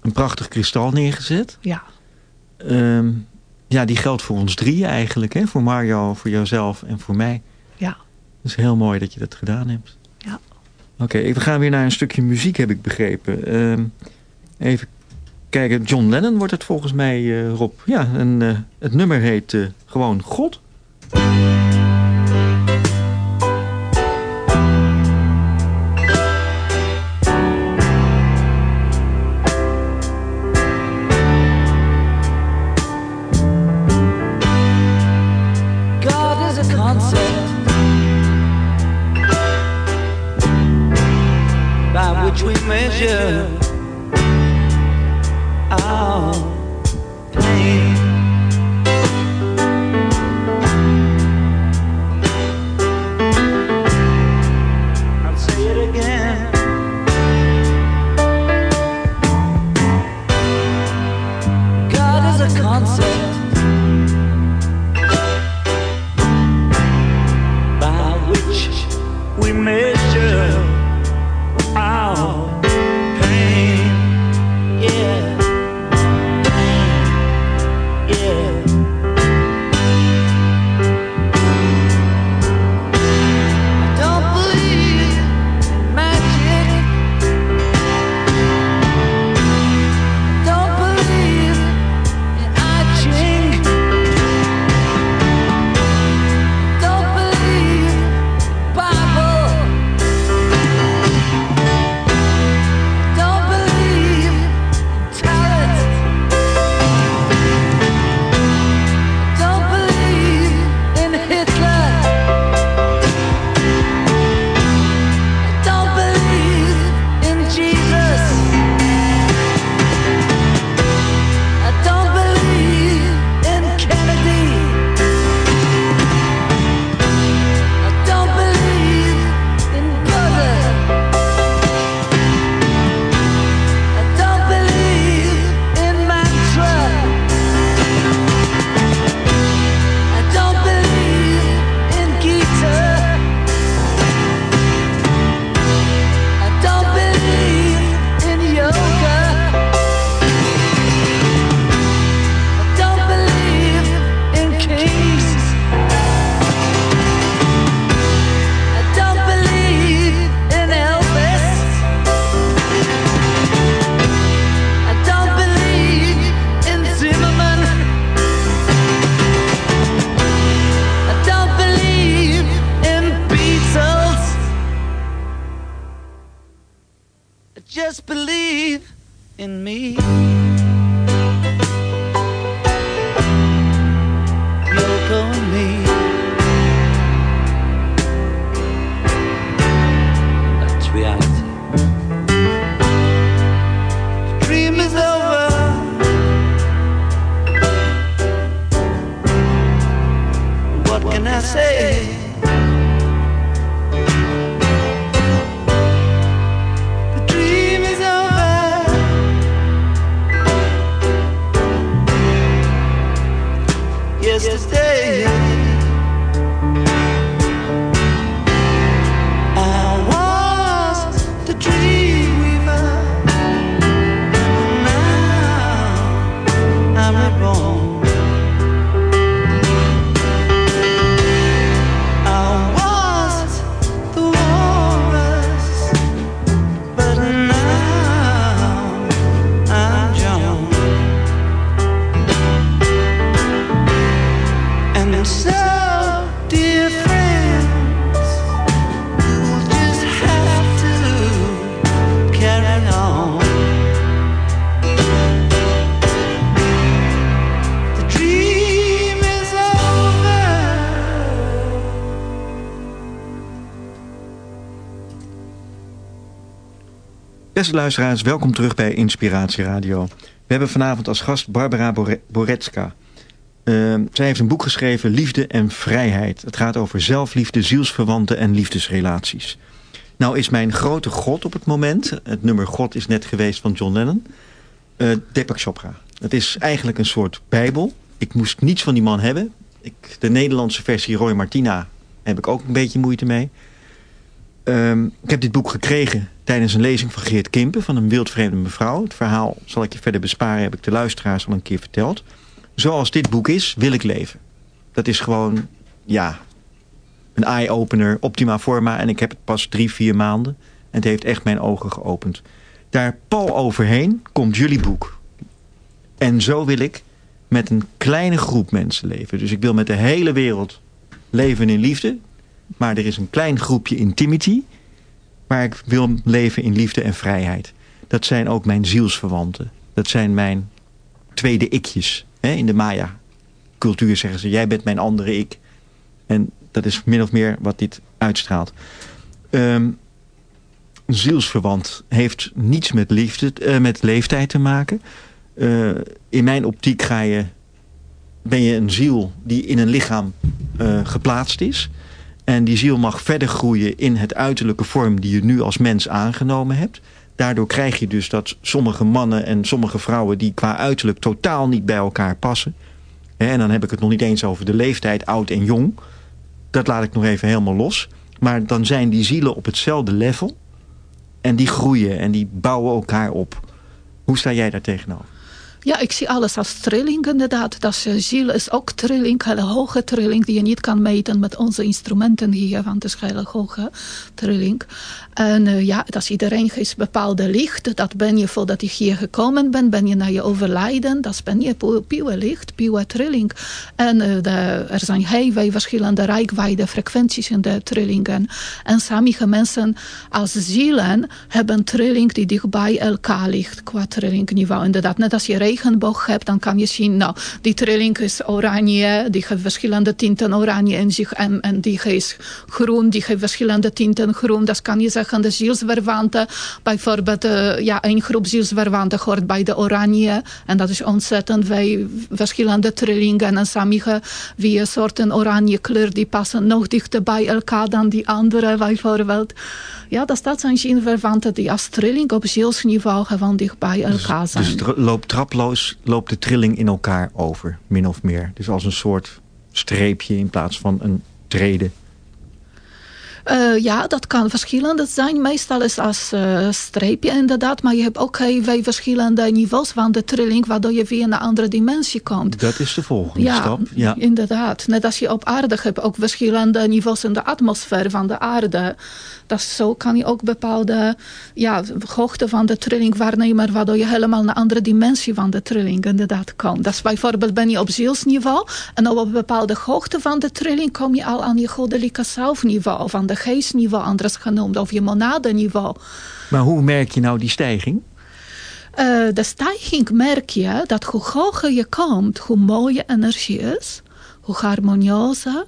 een prachtig kristal neergezet. Ja. Um, ja, die geldt voor ons drie eigenlijk. Hè? Voor Mario, voor jouzelf en voor mij. Ja. Het is heel mooi dat je dat gedaan hebt. Ja. Oké, okay, we gaan weer naar een stukje muziek, heb ik begrepen. Um, even kijken, John Lennon wordt het volgens mij, uh, Rob. Ja, en uh, het nummer heet uh, gewoon God. which we measure. Oh. Say? Luisteraars, welkom terug bij Inspiratie Radio. We hebben vanavond als gast Barbara Bore- Boretska. Ehm, zij heeft een boek geschreven, Liefde en Vrijheid. Het gaat over zelfliefde, zielsverwanten en liefdesrelaties. Nou is mijn grote god op het moment, het nummer God is net geweest van John Lennon, eh Deepak Chopra. Het is eigenlijk een soort bijbel. Ik moest niets van die man hebben. Ik, de Nederlandse versie Roy Martina heb ik ook een beetje moeite mee. Ehm, ik heb dit boek gekregen tijdens een lezing van Geert Kimpen... van een wildvreemde mevrouw. Het verhaal zal ik je verder besparen, heb ik de luisteraars al een keer verteld. Zoals dit boek is, wil ik leven. Dat is gewoon, ja, een eye-opener, optima forma. En ik heb het pas drie, vier maanden. En het heeft echt mijn ogen geopend. Daar pal overheen komt jullie boek. En zo wil ik met een kleine groep mensen leven. Dus ik wil met de hele wereld leven in liefde. Maar er is een klein groepje intimity. Maar ik wil leven in liefde en vrijheid. Dat zijn ook mijn zielsverwanten. Dat zijn mijn tweede ikjes. Hè? In de Maya cultuur zeggen ze, jij bent mijn andere ik. En dat is min of meer wat dit uitstraalt. Ehm, zielsverwant heeft niets met, eh, met leeftijd te maken. Eh, in mijn optiek ga je, ben je een ziel die in een lichaam eh, geplaatst is. En die ziel mag verder groeien in het uiterlijke vorm die je nu als mens aangenomen hebt. Daardoor krijg je dus dat sommige mannen en sommige vrouwen die qua uiterlijk totaal niet bij elkaar passen. En dan heb ik het nog niet eens over de leeftijd, oud en jong. Dat laat ik nog even helemaal los. Maar dan zijn die zielen op hetzelfde level. En die groeien en die bouwen elkaar op. Hoe sta jij daar tegenover? Ja, ik zie alles als trilling inderdaad. Dat is, eh, ziel is ook trilling, hele hoge trilling die je niet kan meten met onze instrumenten hier, want het is hele hoge trilling. En eh, ja, dat is iedereen heeft bepaalde licht. Dat ben je voordat je hier gekomen bent, ben je naar je overlijden. Dat ben je pu- puur licht, puur trilling. En eh, er zijn heel veel verschillende rijkwijde frequenties in de trillingen. En sommige mensen als zielen hebben trilling die dichtbij elkaar ligt qua trillingniveau. Inderdaad, net als je regenboog hebt, dan kan je zien, nou, die trilling is oranje, die heeft verschillende tinten oranje in zich. En, en die is groen, die heeft verschillende tinten groen. Dat kan je zeggen, de zielsverwanten. Bijvoorbeeld, eh, ja, een groep zielsverwanten hoort bij de oranje. En dat is ontzettend veel verschillende trillingen. En sommige, wie een soort een oranje kleur, die passen nog dichter bij elkaar dan die andere, bijvoorbeeld. Ja, dat, dat zijn zielsverwanten die als trilling op zielsniveau gewoon dicht bij elkaar zijn. Dus het loopt loopt de trilling in elkaar over, min of meer. Dus als een soort streepje in plaats van een treden. Eh, ja, dat kan verschillend zijn. Meestal is als eh, streepje inderdaad. Maar je hebt ook heel veel verschillende niveaus van de trilling. Waardoor je weer naar een andere dimensie komt. Dat is de volgende Ja, stap. Ja. inderdaad. Net als je op aarde hebt ook verschillende niveaus in de atmosfeer van de aarde. Dat zo kan je ook bepaalde ja, hoogte van de trilling waarnemen, waardoor je helemaal naar een andere dimensie van de trilling inderdaad komt. Dat is bijvoorbeeld ben je op zielsniveau en op een bepaalde hoogte van de trilling kom je al aan je goddelijke zelfniveau van de de geestniveau anders genoemd, of je monadeniveau. Maar hoe merk je nou die stijging? Eh, de stijging merk je dat hoe hoger je komt, hoe mooie energie is, hoe harmonieuzer,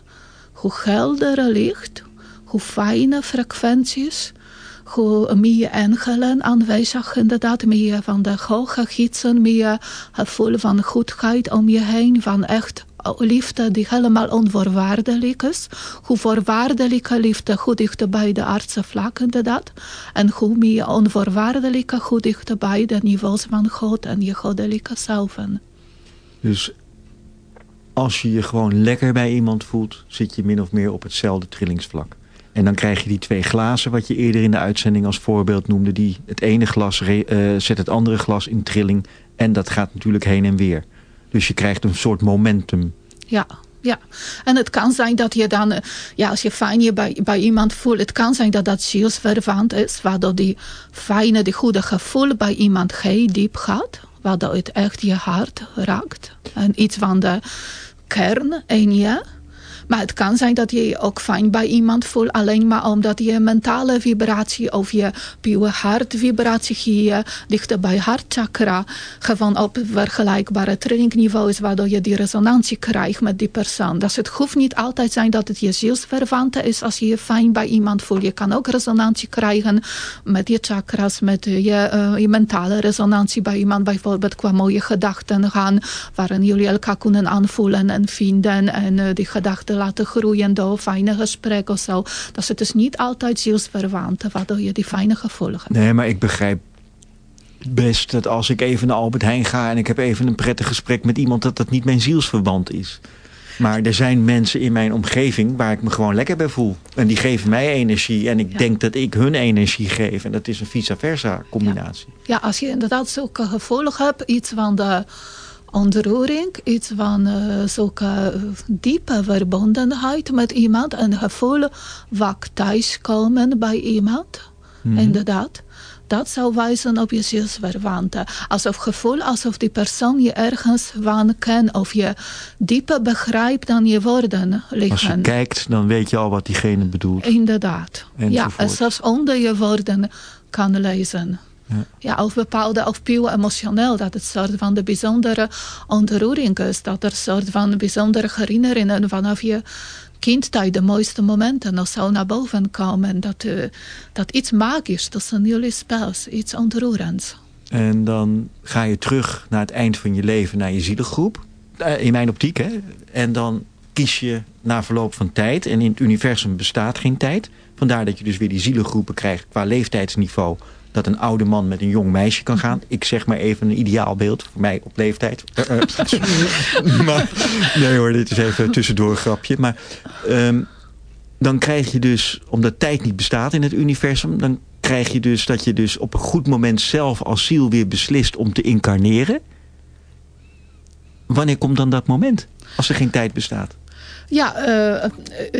hoe helder licht, hoe fijne frequenties, hoe meer engelen aanwezig inderdaad, meer van de hoge gidsen, meer gevoel van goedheid om je heen, van echt liefde die helemaal onvoorwaardelijk is. Hoe voorwaardelijke liefde, hoe dichter bij de aardse vlak inderdaad. En hoe meer onvoorwaardelijke, hoe dichter bij de niveaus van God en je goddelijke zelfen. Dus als je je gewoon lekker bij iemand voelt, zit je min of meer op hetzelfde trillingsvlak. En dan krijg je die twee glazen, wat je eerder in de uitzending als voorbeeld noemde. Die, het ene glas eh, zet het andere glas in trilling. En dat gaat natuurlijk heen en weer. Dus je krijgt een soort momentum. Ja, ja. En het kan zijn dat je dan, eh, ja, als je fijn je bij, bij iemand voelt, het kan zijn dat dat zielsverwant is, waardoor die fijne, die goede gevoel bij iemand heel diep gaat, waardoor het echt je hart raakt. En iets van de kern in je. Maar het kan zijn dat je je ook fijn bij iemand voelt, alleen maar omdat je mentale vibratie of je puur hartvibratie hier dichter bij hartchakra gewoon op vergelijkbare trainingniveau is, waardoor je die resonantie krijgt met die persoon. Dus het hoeft niet altijd zijn dat het je zielsverwante is als je je fijn bij iemand voelt. Je kan ook resonantie krijgen met je chakras, met je, eh, je mentale resonantie bij iemand, bijvoorbeeld qua mooie gedachten gaan, waarin jullie elkaar kunnen aanvoelen en vinden en eh, die gedachten laten groeien door fijne gesprekken of zo. Dus het is niet altijd zielsverwant, waardoor je die fijne gevoelens hebt. Nee, maar ik begrijp best dat als ik even naar Albert Heijn ga... en ik heb even een prettig gesprek met iemand... dat dat niet mijn zielsverband is. Maar er zijn mensen in mijn omgeving waar ik me gewoon lekker bij voel. En die geven mij energie. En ik Ja. denk dat ik hun energie geef. En dat is een vice versa combinatie. Ja, als je inderdaad zulke gevoelens hebt, iets van de ontroering, iets van zulke eh, diepe verbondenheid met iemand, een gevoel wak thuiskomen bij iemand, inderdaad. Dat zou wijzen op je zielsverwante. Alsof gevoel, alsof die persoon je ergens van kent of je dieper begrijpt dan je woorden liggen. Als je kijkt, dan weet je al wat diegene bedoelt. Inderdaad. Ja, en zelfs onder je woorden kan lezen. Ja. Ja. of bepaalde, of puur emotioneel, dat het soort van de bijzondere ontroering is. Dat er soort van bijzondere herinneringen vanaf je kindtijd, de mooiste momenten, nog zo naar boven komen. Dat, eh, dat iets magisch tussen jullie speelt, iets ontroerends. En dan ga je terug naar het eind van je leven, naar je zielengroep. Eh, In mijn optiek, hè. En dan kies je na verloop van tijd. En in het universum bestaat geen tijd. Vandaar dat je dus weer die zielengroepen krijgt qua leeftijdsniveau. Dat een oude man met een jong meisje kan gaan. Ik zeg maar even een ideaal beeld. Voor mij op leeftijd. Eh, eh. maar, nee hoor, dit is even tussendoor een grapje. Maar ehm, dan krijg je dus, omdat tijd niet bestaat in het universum... dan krijg je dus dat je dus op een goed moment zelf als ziel weer beslist om te incarneren. Wanneer komt dan dat moment? Als er geen tijd bestaat. Ja, eh,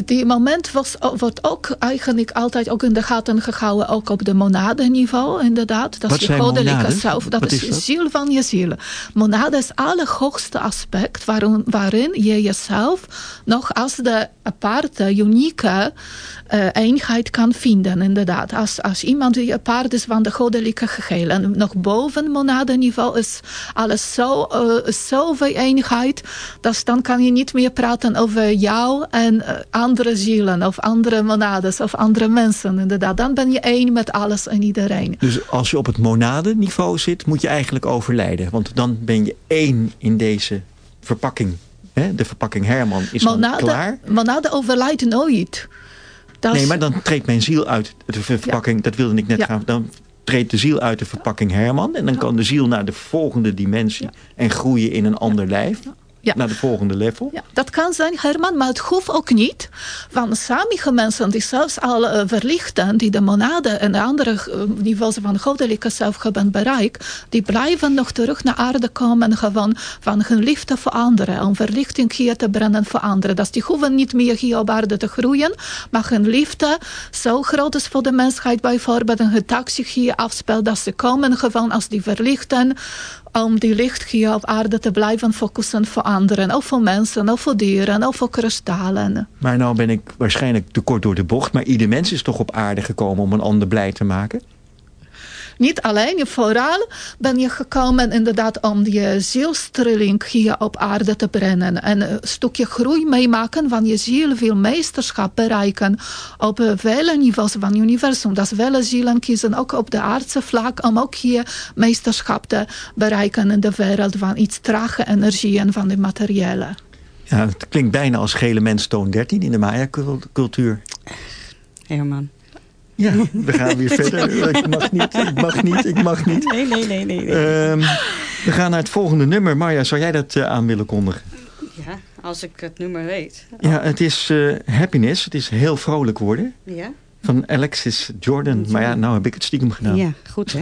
die moment was, wordt ook eigenlijk altijd ook in de gaten gehouden, ook op de monadeniveau, inderdaad. Dat Wat is je goddelijke zelf. Dat Wat is dat? ziel van je ziel. Monade is het allerhoogste aspect waarin, waarin je jezelf nog als de aparte, unieke eh, eenheid kan vinden, inderdaad. Als, als iemand die apart is van de goddelijke geheel. En nog boven monadeniveau is alles zo, eh, zoveel eenheid, dus dan kan je niet meer praten over jou en eh, andere zielen of andere monades of andere mensen, inderdaad. Dan ben je één met alles en iedereen. Dus als je op het monadeniveau zit, moet je eigenlijk overlijden. Want dan ben je één in deze verpakking. Hè? De verpakking Herman is dan klaar. monade overlijdt nooit. Dat Nee, maar dan treedt mijn ziel uit de ver- verpakking. Dat wilde ik net Ja. gaan. Dan treedt de ziel uit de verpakking Herman. En dan kan de ziel naar de volgende dimensie. En groeien in een ander lijf. Ja. Naar de volgende level. Ja, dat kan zijn, Herman, maar het hoeft ook niet. Want sommige mensen die zelfs al eh, verlichten, die de monade en de andere eh, niveaus van goddelijke zelf hebben bereikt, die blijven nog terug naar aarde komen gewoon van hun liefde voor anderen, om verlichting hier te brengen voor anderen. Dus die hoeven niet meer hier op aarde te groeien, maar hun liefde zo groot is voor de mensheid bijvoorbeeld, en taak zich hier afspeelt, dat ze komen gewoon als die verlichten om die licht hier op aarde te blijven focussen voor anderen. Of voor mensen, of voor dieren, of voor kristallen. Maar nou ben ik waarschijnlijk te kort door de bocht. Maar ieder mens is toch op aarde gekomen om een ander blij te maken? Niet alleen, vooral ben je gekomen inderdaad om die zielstrilling hier op aarde te brengen. En een stukje groei meemaken van je ziel, veel meesterschap bereiken op vele niveaus van het universum. Dat vele zielen kiezen ook op de aardse vlak om ook hier meesterschap te bereiken in de wereld van iets trage energieën van de materiële. Ja, het klinkt bijna als gele mens toon 13 in de Maya-cultuur. Herman. Ja, we gaan weer verder. Ik mag niet, ik mag niet, ik mag niet. Nee, nee, nee, nee. nee. Ehm, we gaan naar het volgende nummer. Marja, zou jij dat eh, aan willen kondigen? ja, als ik het nummer weet. Ja, het is eh, Happiness. Het is heel vrolijk worden. Ja? Van Alexis Jordan. Maar ja, nou heb ik het stiekem gedaan. Ja, goed hè.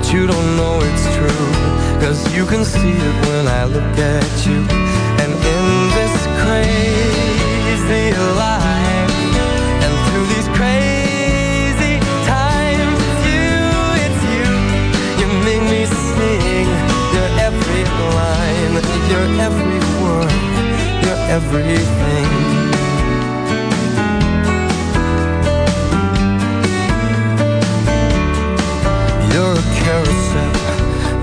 That you don't know it's true. Cause you can see it when I look at you. And in this crazy life, and through these crazy times, it's you, it's you. You make me sing your every line, your every word, your everything.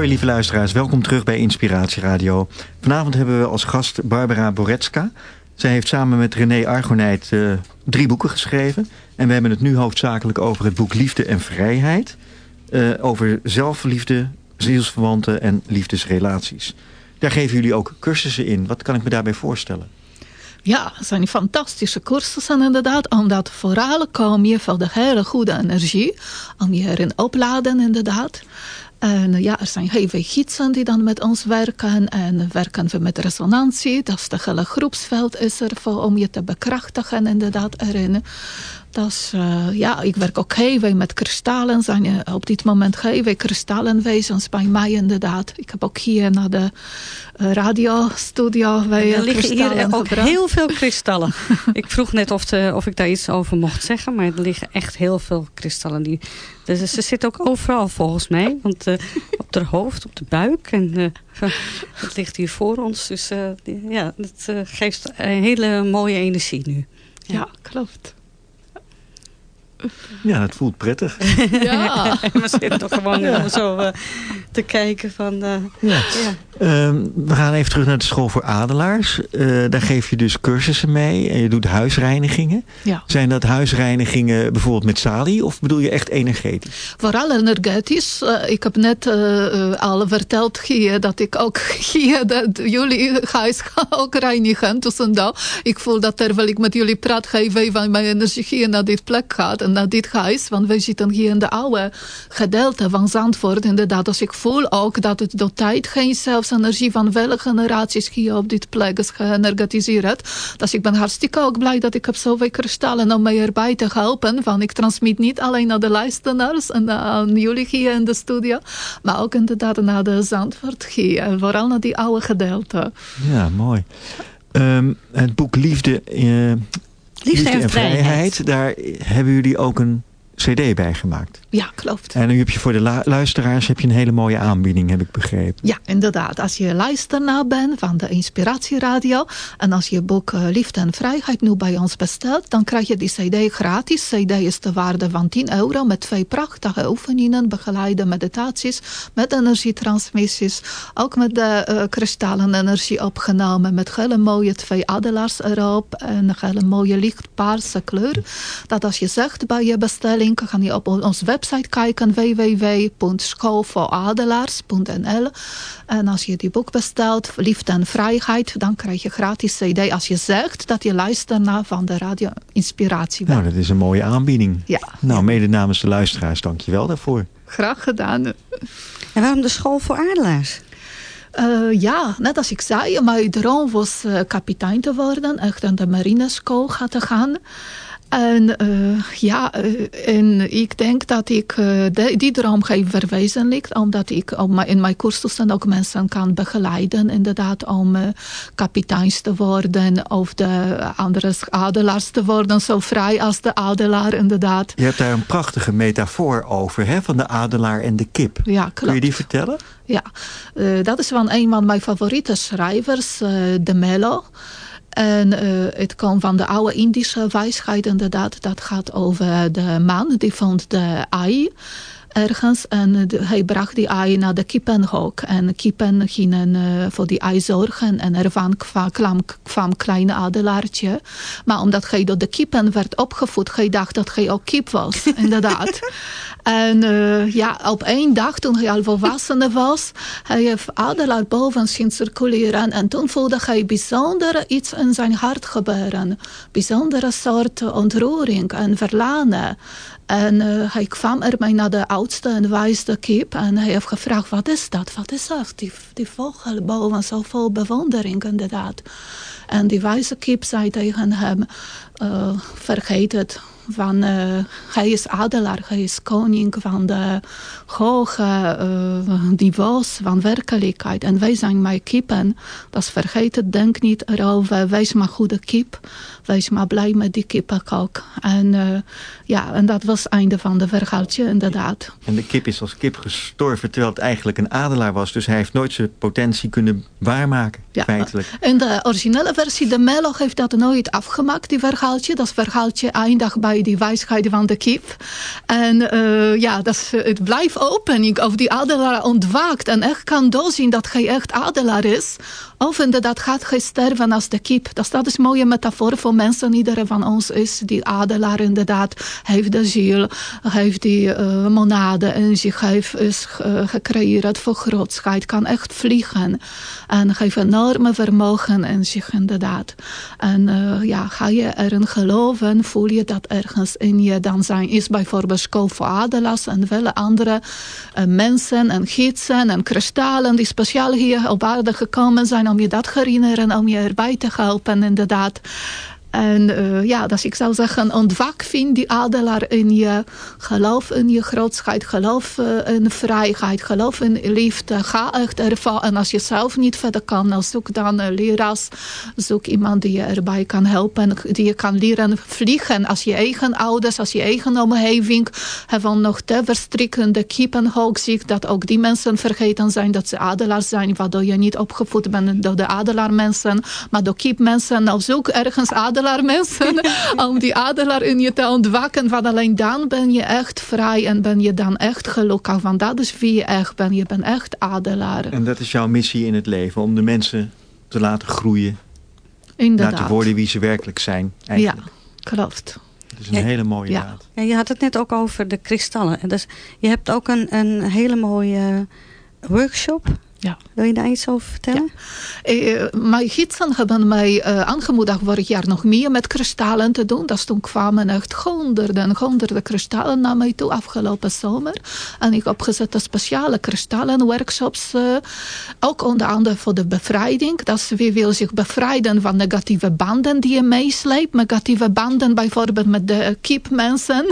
Hoi lieve luisteraars, welkom terug bij Inspiratie Radio. Vanavond hebben we als gast Barbara Boretska. Zij heeft samen met René Argonijt eh, drie boeken geschreven. En we hebben het nu hoofdzakelijk over het boek Liefde en Vrijheid. Eh, over zelfliefde, zielsverwanten en liefdesrelaties. Daar geven jullie ook cursussen in. Wat kan ik me daarbij voorstellen? Ja, het zijn fantastische cursussen inderdaad. Omdat vooral kom je van de hele goede energie. Om je erin opladen inderdaad. En ja, er zijn heel veel gidsen die dan met ons werken. En werken we met resonantie. Dat is de hele groepsveld is er voor om je te bekrachtigen inderdaad erin. Eh, ja, ik werk ook heel veel met kristallen. Zijn er op dit moment heel veel kristallenwezens bij mij inderdaad. Ik heb ook hier naar de eh, radiostudio bij Er liggen hier ook gebracht. heel veel kristallen. ik vroeg net of, de, of ik daar iets over mocht zeggen. Maar er liggen echt heel veel kristallen. Die, dus ze zitten ook overal volgens mij. Want eh, op haar hoofd, op de buik. En eh, het ligt hier voor ons. Dus eh, ja, het eh, geeft een hele mooie energie nu. Ja, klopt. Ja, het voelt prettig. Ja. we zitten toch gewoon eh, zo eh, te kijken van... eh, Ja. ja. Ehm, we gaan even terug naar de school voor adelaars. Eh, daar geef je dus cursussen mee en je doet huisreinigingen. ja. Zijn dat huisreinigingen bijvoorbeeld met salie of bedoel je echt energetisch? Vooral energetisch. Ik heb net eh, eh, al verteld hier dat ik ook hier dat jullie huis ga ook reinigen tussendoor. Ik voel dat terwijl ik met jullie praat, ga even van mijn energie hier naar dit plek gaat. Naar dit huis. Want wij zitten hier in de oude gedeelte van Zandvoort. Inderdaad, dus ik voel ook dat het door tijd geen zelfsenergie van vele generaties hier op dit plek is geënergetiseerd. Dus ik ben hartstikke ook blij dat ik heb zoveel kristallen om mij erbij te helpen. Van ik transmit niet alleen naar de luisteraars en aan jullie hier in de studio. Maar ook inderdaad naar de Zandvoort hier. Vooral naar die oude gedeelte. Ja, mooi. Ehm, het boek Liefde, eh, Liefde en vrijheid. Daar hebben jullie ook een cd bij gemaakt. Ja, klopt. En nu heb je voor de luisteraars heb je een hele mooie aanbieding, heb ik begrepen. Ja, inderdaad. Als je luisteraar bent van de Inspiratieradio en als je boek eh, Liefde en Vrijheid nu bij ons bestelt, dan krijg je die cd gratis. cd is de waarde van 10 euro met twee prachtige oefeningen, begeleide meditaties, met energietransmissies, ook met de eh kristallen energie opgenomen, met hele mooie twee adelaars erop en een hele mooie lichtpaarse kleur. Dat als je zegt bij je bestelling, kan je op onze website kijken www.schoolvooradelaars.nl en als je die boek bestelt, Liefde en Vrijheid, dan krijg je gratis cd als je zegt dat je luistert naar van de Radio Inspiratie. Nou, dat is een mooie aanbieding. Ja. Nou, mede namens de luisteraars, dank je wel daarvoor. Graag gedaan. En waarom de school voor adelaars? Eh, ja, net als ik zei, mijn droom was eh, kapitein te worden. Echt aan de marineschool gaan te gaan. En eh, ja, eh, en ik denk dat ik eh, de- die droom ga verwezenlijkt. Omdat ik op mijn- in mijn cursussen ook mensen kan begeleiden. Inderdaad, om kapiteins te worden. Of de andere adelaars te worden. Zo vrij als de adelaar, inderdaad. Je hebt daar een prachtige metafoor over, hè, van de adelaar en de kip. Ja, klopt. Kun je die vertellen? Ja, dat is van een van mijn favoriete schrijvers, De Mello. En eh, het komt van de oude Indische wijsheid inderdaad. Dat gaat over de man die vond de ei ergens. En eh, de- hij bracht die ei naar de kippenhok. En kippen gingen eh, voor die ei zorgen. En ervan kwa- kwam, kwam kleine adelaartje. Maar omdat hij door de kippen werd opgevoed, hij dacht dat hij ook kip was. Inderdaad. En eh, ja, op één dag, toen hij al volwassen was, hij heeft adelaar boven zien circuleren. En toen voelde hij bijzonder iets in zijn hart gebeuren. Bijzondere soort ontroering en verlangen. En eh, hij kwam ermee naar de oudste en wijste kip. En hij heeft gevraagd, wat is dat? Wat is dat? Die, die vogel boven, zo vol bewondering inderdaad. En die wijze kip zei tegen hem, eh, vergeet het. Van, eh, hij is adelaar, hij is koning van de hoge eh, niveaus van werkelijkheid. En wij zijn maar kippen. Dat is vergeet het, denk niet erover. Wees maar goede kip. Wees maar blij met die kippenkook. En eh, ja, en dat was het einde van de verhaaltje, inderdaad. En de kip is als kip gestorven, terwijl het eigenlijk een adelaar was. Dus hij heeft nooit zijn potentie kunnen waarmaken, Ja. feitelijk. In de originele versie, de Mello heeft dat nooit afgemaakt, die verhaaltje. Dat verhaaltje eindigt bij die wijsheid van de kip. En eh, ja, dat is, het blijft opening of die adelaar ontwaakt en echt kan doorzien dat hij echt adelaar is. Of inderdaad gaat hij sterven als de kip. Dus dat is een mooie metafoor voor mensen. Iedereen van ons is die adelaar inderdaad. Heeft de ziel, heeft die eh, monade in zich. Heeft is eh, gecreëerd voor grootschheid. Kan echt vliegen. En heeft enorme vermogen in zich inderdaad. En eh, ja, ga je erin geloven, voel je dat ergens in je dan zijn. Is bijvoorbeeld school voor adelaars en vele andere mensen en gidsen en kristallen die speciaal hier op aarde gekomen zijn om je dat herinneren, om je erbij te helpen inderdaad. En eh, ja, dus ik zou zeggen, ontwak vind die adelaar in je. Geloof in je grootschheid, geloof eh, in vrijheid, geloof in liefde. Ga echt ervan. En als je zelf niet verder kan, dan zoek dan een leraars. Zoek iemand die je erbij kan helpen, die je kan leren vliegen. Als je eigen ouders, als je eigen omgeving hebben nog te verstrikkende kippenhoog ziet, dat ook die mensen vergeten zijn dat ze adelaars zijn, waardoor je niet opgevoed bent door de adelaarmensen, maar door kipmensen. Nou, zoek ergens adelaarmensen om die adelaar in je te ontwakken. Want alleen dan ben je echt vrij en ben je dan echt gelukkig. Want dat is wie je echt bent. Je bent echt adelaar. En dat is jouw missie in het leven, om de mensen te laten groeien. Inderdaad. Naar te worden wie ze werkelijk zijn. ja, Eigenlijk. klopt. Dat is een Ja. hele mooie Ja. daad. Ja, je had het net ook over de kristallen. En Dus je hebt ook een, een hele mooie workshop Ja. Wil je daar iets over vertellen? Eh, mijn gidsen hebben mij eh, aangemoedigd vorig jaar nog meer met kristallen te doen. Dus toen kwamen echt honderden, honderden kristallen naar mij toe afgelopen zomer. En ik heb opgezet speciale kristallenworkshops. eh ook onder andere voor de bevrijding. Dat ze wie wil zich bevrijden van negatieve banden die je meesleept. Negatieve banden bijvoorbeeld met de keepmensen.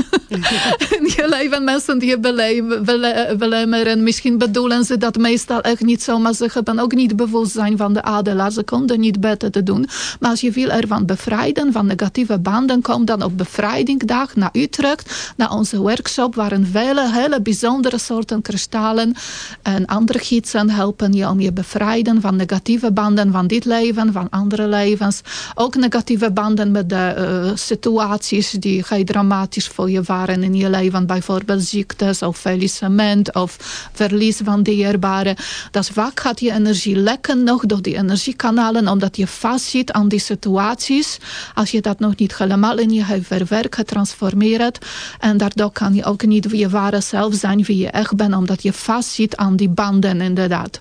in je leven mensen die je bele- bele- belemmeren. Misschien bedoelen ze dat meestal echt niet zo. Maar ze hebben ook niet bewustzijn van de adelaar. Ze konden niet beter te doen. Maar als je wil ervan bevrijden, van negatieve banden, kom dan op bevrijdingdag naar Utrecht. Naar onze workshop, waarin vele hele bijzondere soorten kristallen en andere gidsen helpen je om je bevrijden van negatieve banden van dit leven, van andere levens. Ook negatieve banden met de eh, situaties die heel dramatisch voor je waren in je leven. Bijvoorbeeld ziektes of faillissement of verlies van dierbaren. Dat vaak gaat je energie lekken nog door die energiekanalen omdat je vastzit aan die situaties. Als je dat nog niet helemaal in je hebt verwerkt, getransformeerd. En daardoor kan je ook niet je ware zelf zijn wie je echt bent omdat je vastzit aan die banden inderdaad.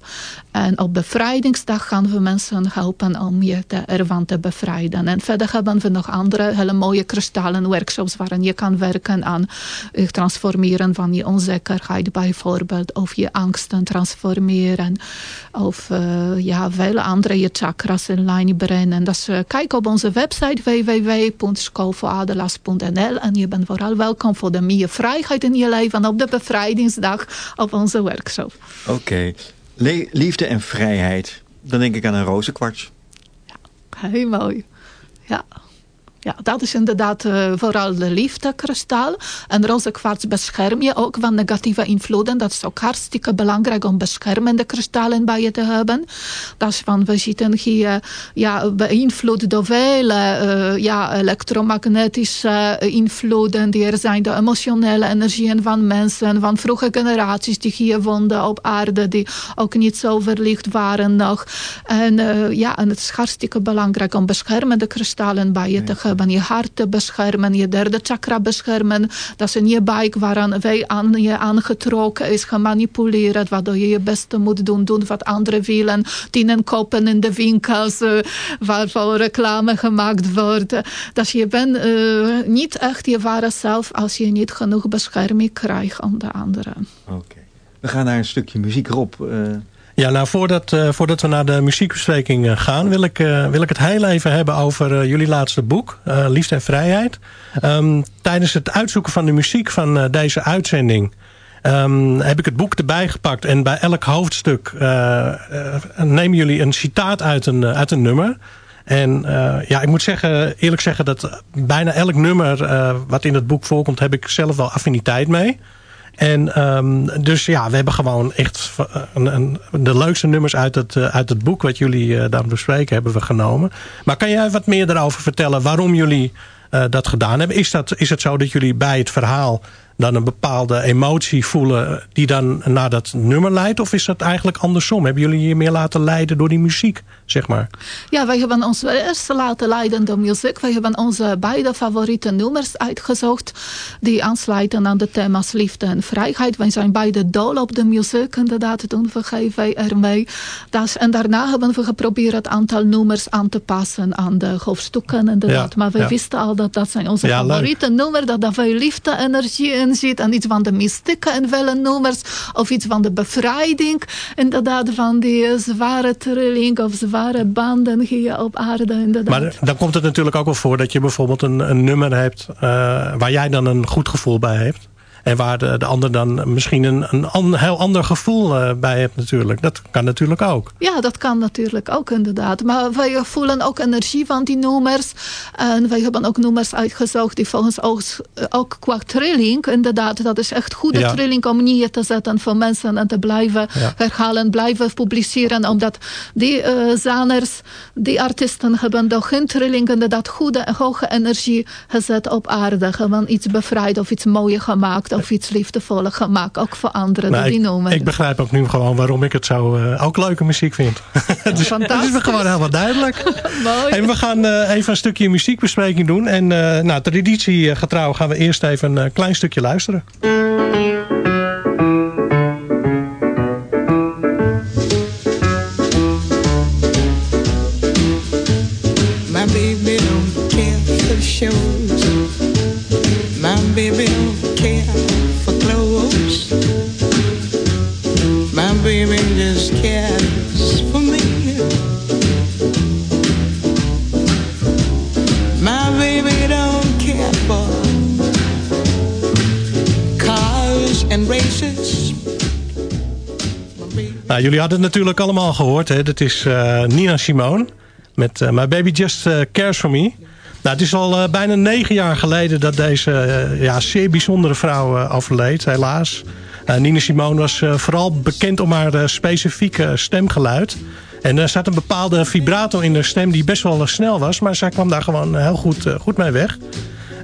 En op bevrijdingsdag gaan we mensen helpen om je te, ervan te bevrijden. En verder hebben we nog andere hele mooie kristallen workshops waarin je kan werken aan het transformeren van je onzekerheid bijvoorbeeld. Of je angsten transformeren. Of uh, ja, vele andere je chakras in lijn brengen. Dus uh, kijk op onze website www.schoolvooradelaars.nl en je bent vooral welkom voor de meer vrijheid in je leven op de bevrijdingsdag op onze workshop. Oké. Okay. Liefde en vrijheid. Dan denk ik aan een rozenkwarts. Ja, heel mooi. Ja. Ja, dat is inderdaad uh, vooral de liefdekristal. En roze kwarts bescherm je ook van negatieve invloeden. Dat is ook hartstikke belangrijk om beschermende kristallen bij je te hebben. Dat is van, we zitten hier ja, beïnvloed door vele uh, ja, elektromagnetische invloeden. Die er zijn de emotionele energieën van mensen, van vroege generaties die hier woonden op aarde, die ook niet zo verlicht waren nog. En, ja, en het is hartstikke belangrijk om beschermende kristallen bij je te hebben je hart te beschermen, je derde chakra beschermen. Dat is een je buik waaraan wij aan je aangetrokken is, gemanipuleerd, waardoor je je beste moet doen, doen wat anderen willen. Tienen kopen in de winkels, uh, waarvoor reclame gemaakt wordt. Dat je bent uh, niet echt je ware zelf als je niet genoeg bescherming krijgt aan de anderen. Oké. We gaan naar een stukje muziek, Rob. Uh... Ja, nou voordat, uh, voordat we naar de muziekbespreking uh, gaan... wil ik, uh, wil ik het heel even hebben over jullie laatste boek, Liefde en Vrijheid. Um, tijdens het uitzoeken van de muziek van deze uitzending... Um, heb ik het boek erbij gepakt. En bij elk hoofdstuk nemen jullie een citaat uit een, uit een nummer... En ja, ik moet zeggen, eerlijk zeggen dat bijna elk nummer wat in het boek voorkomt... heb ik zelf wel affiniteit mee... En um, dus ja, we hebben gewoon echt een, een, de leukste nummers uit het, uh, uit het boek... wat jullie uh, dan bespreken, hebben we genomen. Maar kan jij wat meer daarover vertellen waarom jullie uh, dat gedaan hebben? Is, dat, is het zo dat jullie bij het verhaal dan een bepaalde emotie voelen... die dan naar dat nummer leidt? Of is dat eigenlijk andersom? Hebben jullie je meer laten leiden door die muziek, zeg maar? Ja, wij hebben ons eerst laten leiden door muziek. Wij hebben onze beide favoriete nummers uitgezocht... die aansluiten aan de thema's liefde en vrijheid. Wij zijn beide dol op de muziek, inderdaad, doen we geven ermee. Das, en daarna hebben we geprobeerd het aantal nummers aan te passen aan de hoofdstukken, inderdaad. Ja, maar we ja. wisten al dat dat zijn onze ja, favoriete nummers... dat daar veel liefde-energie in en iets van de mystieke in vele nummers of iets van de bevrijding inderdaad van die zware trilling of zware banden hier op aarde inderdaad. Maar dan komt het natuurlijk ook wel voor dat je bijvoorbeeld een, een nummer hebt uh, waar jij dan een goed gevoel bij hebt. En waar de, de ander dan misschien een, een heel ander gevoel uh, bij hebt natuurlijk. Dat kan natuurlijk ook. Ja, dat kan natuurlijk ook inderdaad. Maar wij voelen ook energie van die nummers. En wij hebben ook nummers uitgezocht die volgens ons ook qua trilling. Inderdaad, dat is echt goede ja. trilling om neer te zetten voor mensen. En te blijven ja. herhalen, blijven publiceren. Omdat die uh, zangers, die artiesten hebben door hun trilling inderdaad goede en hoge energie gezet op aarde. Gewoon iets bevrijd of iets mooier gemaakt of iets liefdevoller gemaakt. Ook voor anderen. Die ik, noemen. ik begrijp ook nu gewoon waarom ik het zo uh, ook leuke muziek vind. het is me gewoon helemaal duidelijk. Mooi. En we gaan uh, even een stukje muziekbespreking doen. En uh, nou, traditie getrouw gaan we eerst even een klein stukje luisteren. Nou, jullie hadden het natuurlijk allemaal gehoord. Hè? Dat is eh, Nina Simone met eh, My Baby Just eh, Cares For Me. Nou, het is al bijna negen jaar geleden dat deze ja, zeer bijzondere vrouw overleed, helaas. Nina Simone was vooral bekend om haar specifieke stemgeluid. En er zat een bepaalde vibrato in haar stem die best wel snel was. Maar zij kwam daar gewoon heel goed, goed mee weg.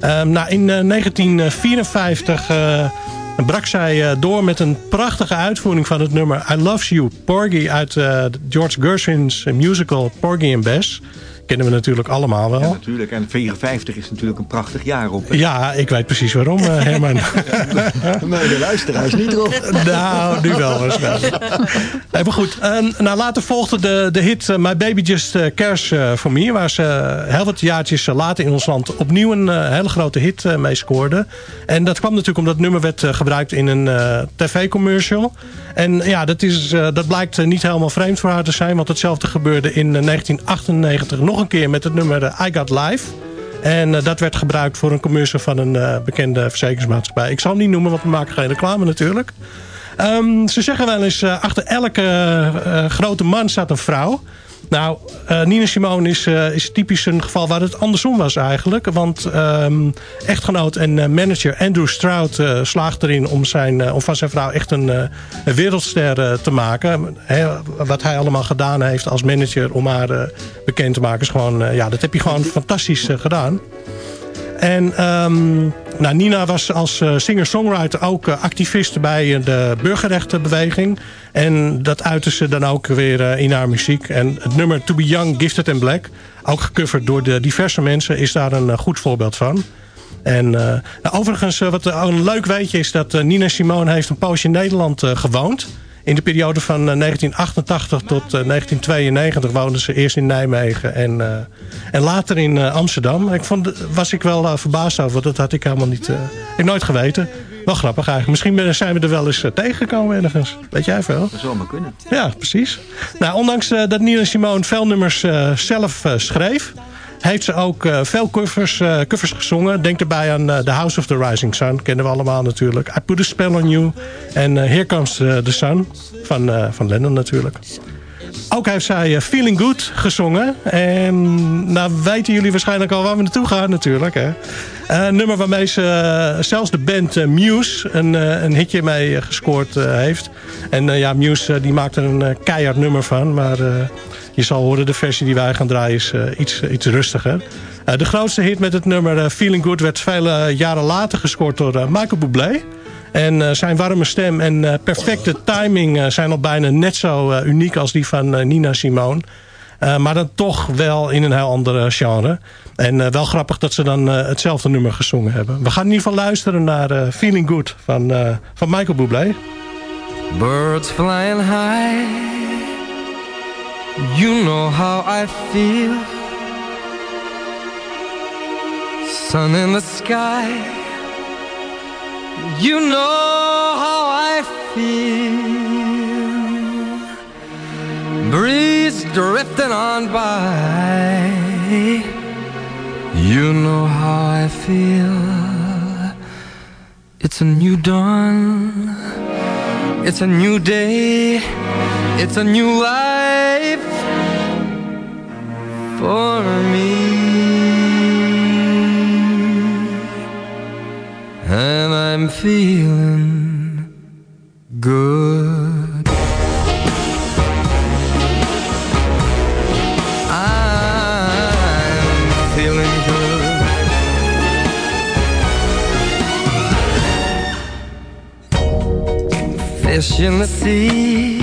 Ehm, nou, in eh, 1954 eh, brak zij eh, door met een prachtige uitvoering van het nummer I Love You, Porgy uit eh, George Gershwin's musical Porgy and Bess. Kennen we natuurlijk allemaal wel. Ja, Ja, natuurlijk. En 54 is natuurlijk een prachtig jaar op. ik weet precies waarom, eh, Herman. Nee, de luisteraars niet erop. nou, nu wel waarschijnlijk. Even goed. ehm, nou, later volgde de, de hit eh, My Baby Just eh, Cares For Me. Waar ze heel wat jaartjes later in ons land opnieuw een hele grote hit mee scoorde. En dat kwam natuurlijk omdat het nummer werd gebruikt in een tv-commercial. En ja, dat, is, dat blijkt niet helemaal vreemd voor haar te zijn. Want hetzelfde gebeurde in eh, 1998 nog een keer met het nummer eh, I Got Life. En eh, dat werd gebruikt voor een commercial van een eh, bekende verzekeringsmaatschappij. Ik zal hem niet noemen, want we maken geen reclame natuurlijk. Ehm, ze zeggen wel eens, achter elke grote man staat een vrouw. Nou, eh, Nina Simone is, eh, is typisch een geval waar het andersom was eigenlijk. Want ehm, echtgenoot en eh, manager Andrew Stroud uh, slaagt erin om, zijn, om van zijn vrouw echt een, een wereldster te maken. Wat hij allemaal gedaan heeft als manager om haar bekend te maken. Is gewoon, ja, dat heb je gewoon fantastisch gedaan. En um, nou, Nina was als uh, singer-songwriter ook uh, activist bij de burgerrechtenbeweging. En dat uitte ze dan ook weer in haar muziek. En het nummer To Be Young, Gifted and Black, ook gecoverd door de diverse mensen, is daar een goed voorbeeld van. En nou, overigens, wat een leuk weetje is dat Nina Simone heeft een poosje in Nederland gewoond. In de periode van 1988 tot 1992 woonde ze eerst in Nijmegen en, uh, en later in uh, Amsterdam. Ik vond, was ik wel uh, verbaasd over, dat had ik helemaal niet, ik nooit geweten. Wel grappig eigenlijk. Misschien zijn we er wel eens tegengekomen ergens. Weet jij veel? Dat zou maar kunnen. Ja, precies. Nou, ondanks dat Nina Simone veel nummers zelf schreef heeft ze ook uh, veel covers, uh, covers gezongen. Denk erbij aan uh, The House of the Rising Sun. Kennen we allemaal natuurlijk. I Put a Spell on You. En Here Comes the Sun. Van, van Lennon natuurlijk. Ook heeft zij Feeling Good gezongen. En nou weten jullie waarschijnlijk al waar we naartoe gaan natuurlijk. Hè? Een nummer waarmee ze zelfs de band Muse een, een hitje mee gescoord heeft. En ja, Muse die maakt er een keihard nummer van. Maar je zal horen, de versie die wij gaan draaien is uh, iets, iets rustiger. Uh, de grootste hit met het nummer Feeling Good werd vele jaren later gescoord door Michael Bublé. En zijn warme stem en perfecte timing zijn al bijna net zo uniek als die van Nina Simone. maar dan toch wel in een heel ander genre. En wel grappig dat ze dan hetzelfde nummer gezongen hebben. We gaan in ieder geval luisteren naar Feeling Good van, van Michael Bublé. Birds flying high You know how I feel. Sun in the sky. You know how I feel. Breeze drifting on by. You know how I feel. It's a new dawn. It's a new day. It's a new life for me. And I'm feeling good. I'm feeling good. Fish in the sea,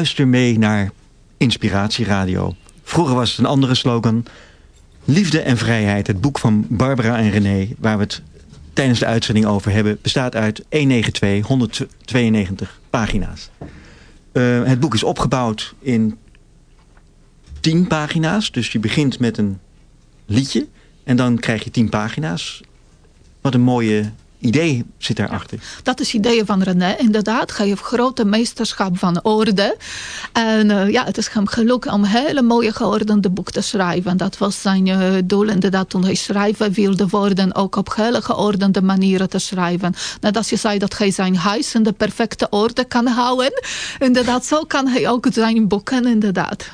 Luister mee naar Inspiratieradio. Vroeger was het een andere slogan. Liefde en vrijheid, het boek van Barbara en René... waar we het tijdens de uitzending over hebben... bestaat uit 192, 192 pagina's. Eh, het boek is opgebouwd in 10 pagina's. Dus je begint met een liedje... en dan krijg je 10 pagina's. Wat een mooie idee zit daarachter. Dat is ideeën van René, inderdaad. Hij heeft grote meesterschap van orde. En eh, ja, het is hem gelukt om hele mooie geordende boek te schrijven. Dat was zijn eh, doel inderdaad toen hij schrijven wilde worden. Ook op hele geordende manieren te schrijven. Net als je zei dat hij zijn huis in de perfecte orde kan houden. Inderdaad, zo kan hij ook zijn boeken inderdaad.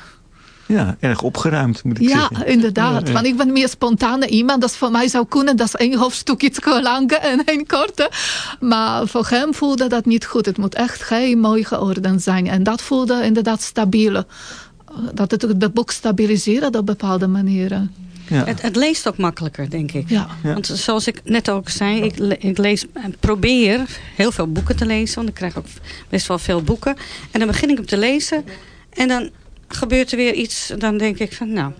Ja, erg opgeruimd moet ik Ja, zeggen. inderdaad. Ja, ja. Want ik ben meer spontane iemand. Dat voor mij zou kunnen. Dat is één hoofdstuk iets lange en één korte. Maar voor hem voelde dat niet goed. Het moet echt geen mooi geordend zijn. En dat voelde inderdaad stabiel. Dat het het boek stabiliseerde op bepaalde manieren. Ja. Het, het leest ook makkelijker, denk ik. Ja. Ja. Want zoals ik net ook zei, ik, le- ik lees, en probeer heel veel boeken te lezen. Want ik krijg ook best wel veel boeken. En dan begin ik hem te lezen. En dan gebeurt er weer iets. Dan denk ik van, nou,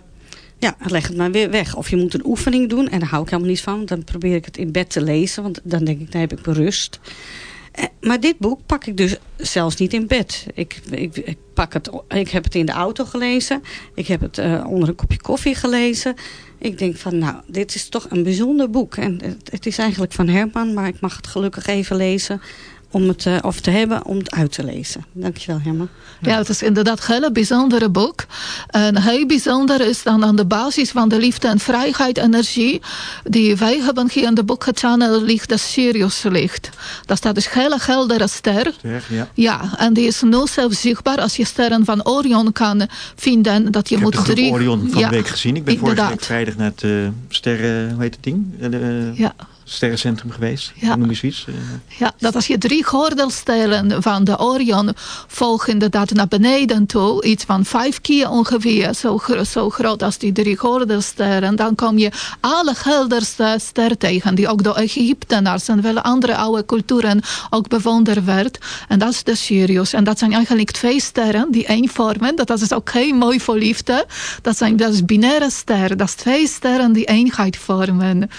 ja, leg het maar weer weg. Of je moet een oefening doen. En daar hou ik helemaal niet van. Dan probeer ik het in bed te lezen. Want dan denk ik, dan heb ik berust. Eh, Maar dit boek pak ik dus zelfs niet in bed. Ik, ik, pak het, ik heb het in de auto gelezen. Ik heb het eh, onder een kopje koffie gelezen. Ik denk van, nou, dit is toch een bijzonder boek. En het is eigenlijk van Herman, maar ik mag het gelukkig even lezen. Om het, eh, of te hebben om het uit te lezen. Dankjewel, Herman. Ja, het is inderdaad een hele bijzondere boek. En heel bijzonder is dan aan de basis van de liefde en vrijheid energie die wij hebben hier in de boek gechanneld ligt de Sirius licht. Dat staat dus hele heldere ster. Ster, ja. Ja, en die is nu zelfs zichtbaar als je sterren van Orion kan vinden. Dat je Ik heb moet de groep drie... Orion van ja, de week gezien. Ik ben vorige week vrijdag naar het eh, sterren, hoe heet het ding? De, eh, Ja, sterrencentrum geweest. Ja. Noem iets. Eh, Ja, dat als je drie gordelstelen van de Orion volgt inderdaad naar beneden toe, iets van vijf keer ongeveer, zo, zo groot als die drie gordelsterren, dan kom je alle helderste ster tegen, die ook door Egyptenaars en vele andere oude culturen ook bewonderd werd. En dat is de Sirius. En dat zijn eigenlijk twee sterren die één vormen. Dat is ook heel mooi voor liefde. Dat, zijn, dat is binaire ster. Dat is twee sterren die eenheid vormen.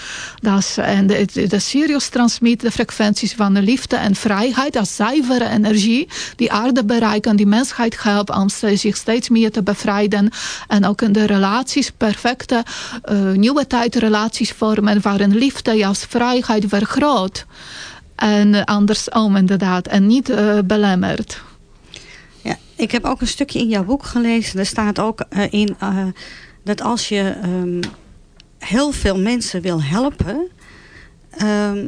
Dat is, en de, de, Sirius transmit de frequenties van de liefde en vrijheid als zuivere energie die aarde bereiken, die mensheid helpt om zich steeds meer te bevrijden. En ook in de relaties perfecte eh, nieuwe tijd relaties vormen waarin liefde juist vrijheid vergroot. En andersom inderdaad. En niet eh, belemmerd. Ja, ik heb ook een stukje in jouw boek gelezen. Er staat ook eh, in dat als je ehm, heel veel mensen wil helpen... ehm,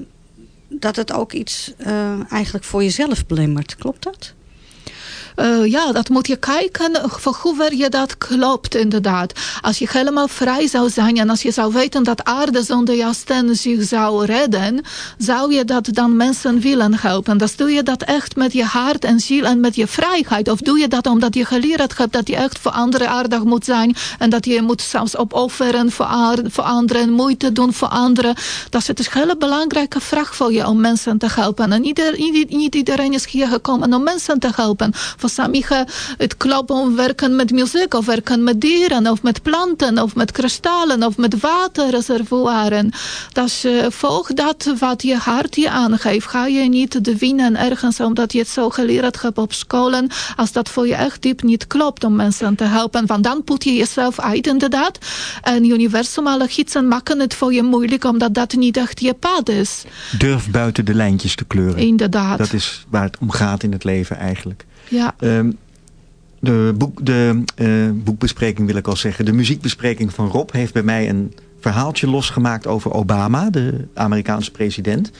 dat het ook iets eh, eigenlijk voor jezelf belemmert. Klopt dat? Eh, ja, dat moet je kijken voor hoever je dat klopt inderdaad. Als je helemaal vrij zou zijn en als je zou weten dat aarde zonder jouw stem zich zou redden, zou je dat dan mensen willen helpen. Dus doe je dat echt met je hart en ziel en met je vrijheid? Of doe je dat omdat je geleerd hebt dat je echt voor anderen aardig moet zijn en dat je moet zelfs opofferen voor, voor anderen, moeite doen voor anderen. Dat is het is een hele belangrijke vraag voor je om mensen te helpen. En ieder, niet iedereen is hier gekomen om mensen te helpen. Voor sommigen het klopt om werken met muziek of werken met dieren of met planten of met kristallen of met waterreservoiren. Dus uh, volg dat wat je hart je aangeeft. Ga je niet de winnen ergens omdat je het zo geleerd hebt op scholen. Als dat voor je echt diep niet klopt om mensen te helpen. Want dan put je jezelf uit inderdaad. En universum alle gidsen maken het voor je moeilijk omdat dat niet echt je pad is. Durf buiten de lijntjes te kleuren. Inderdaad. Dat is waar het om gaat in het leven eigenlijk. Ja. Um, de, boek, de uh, boekbespreking wil ik al zeggen. De muziekbespreking van Rob heeft bij mij een verhaaltje losgemaakt over Obama, de Amerikaanse president.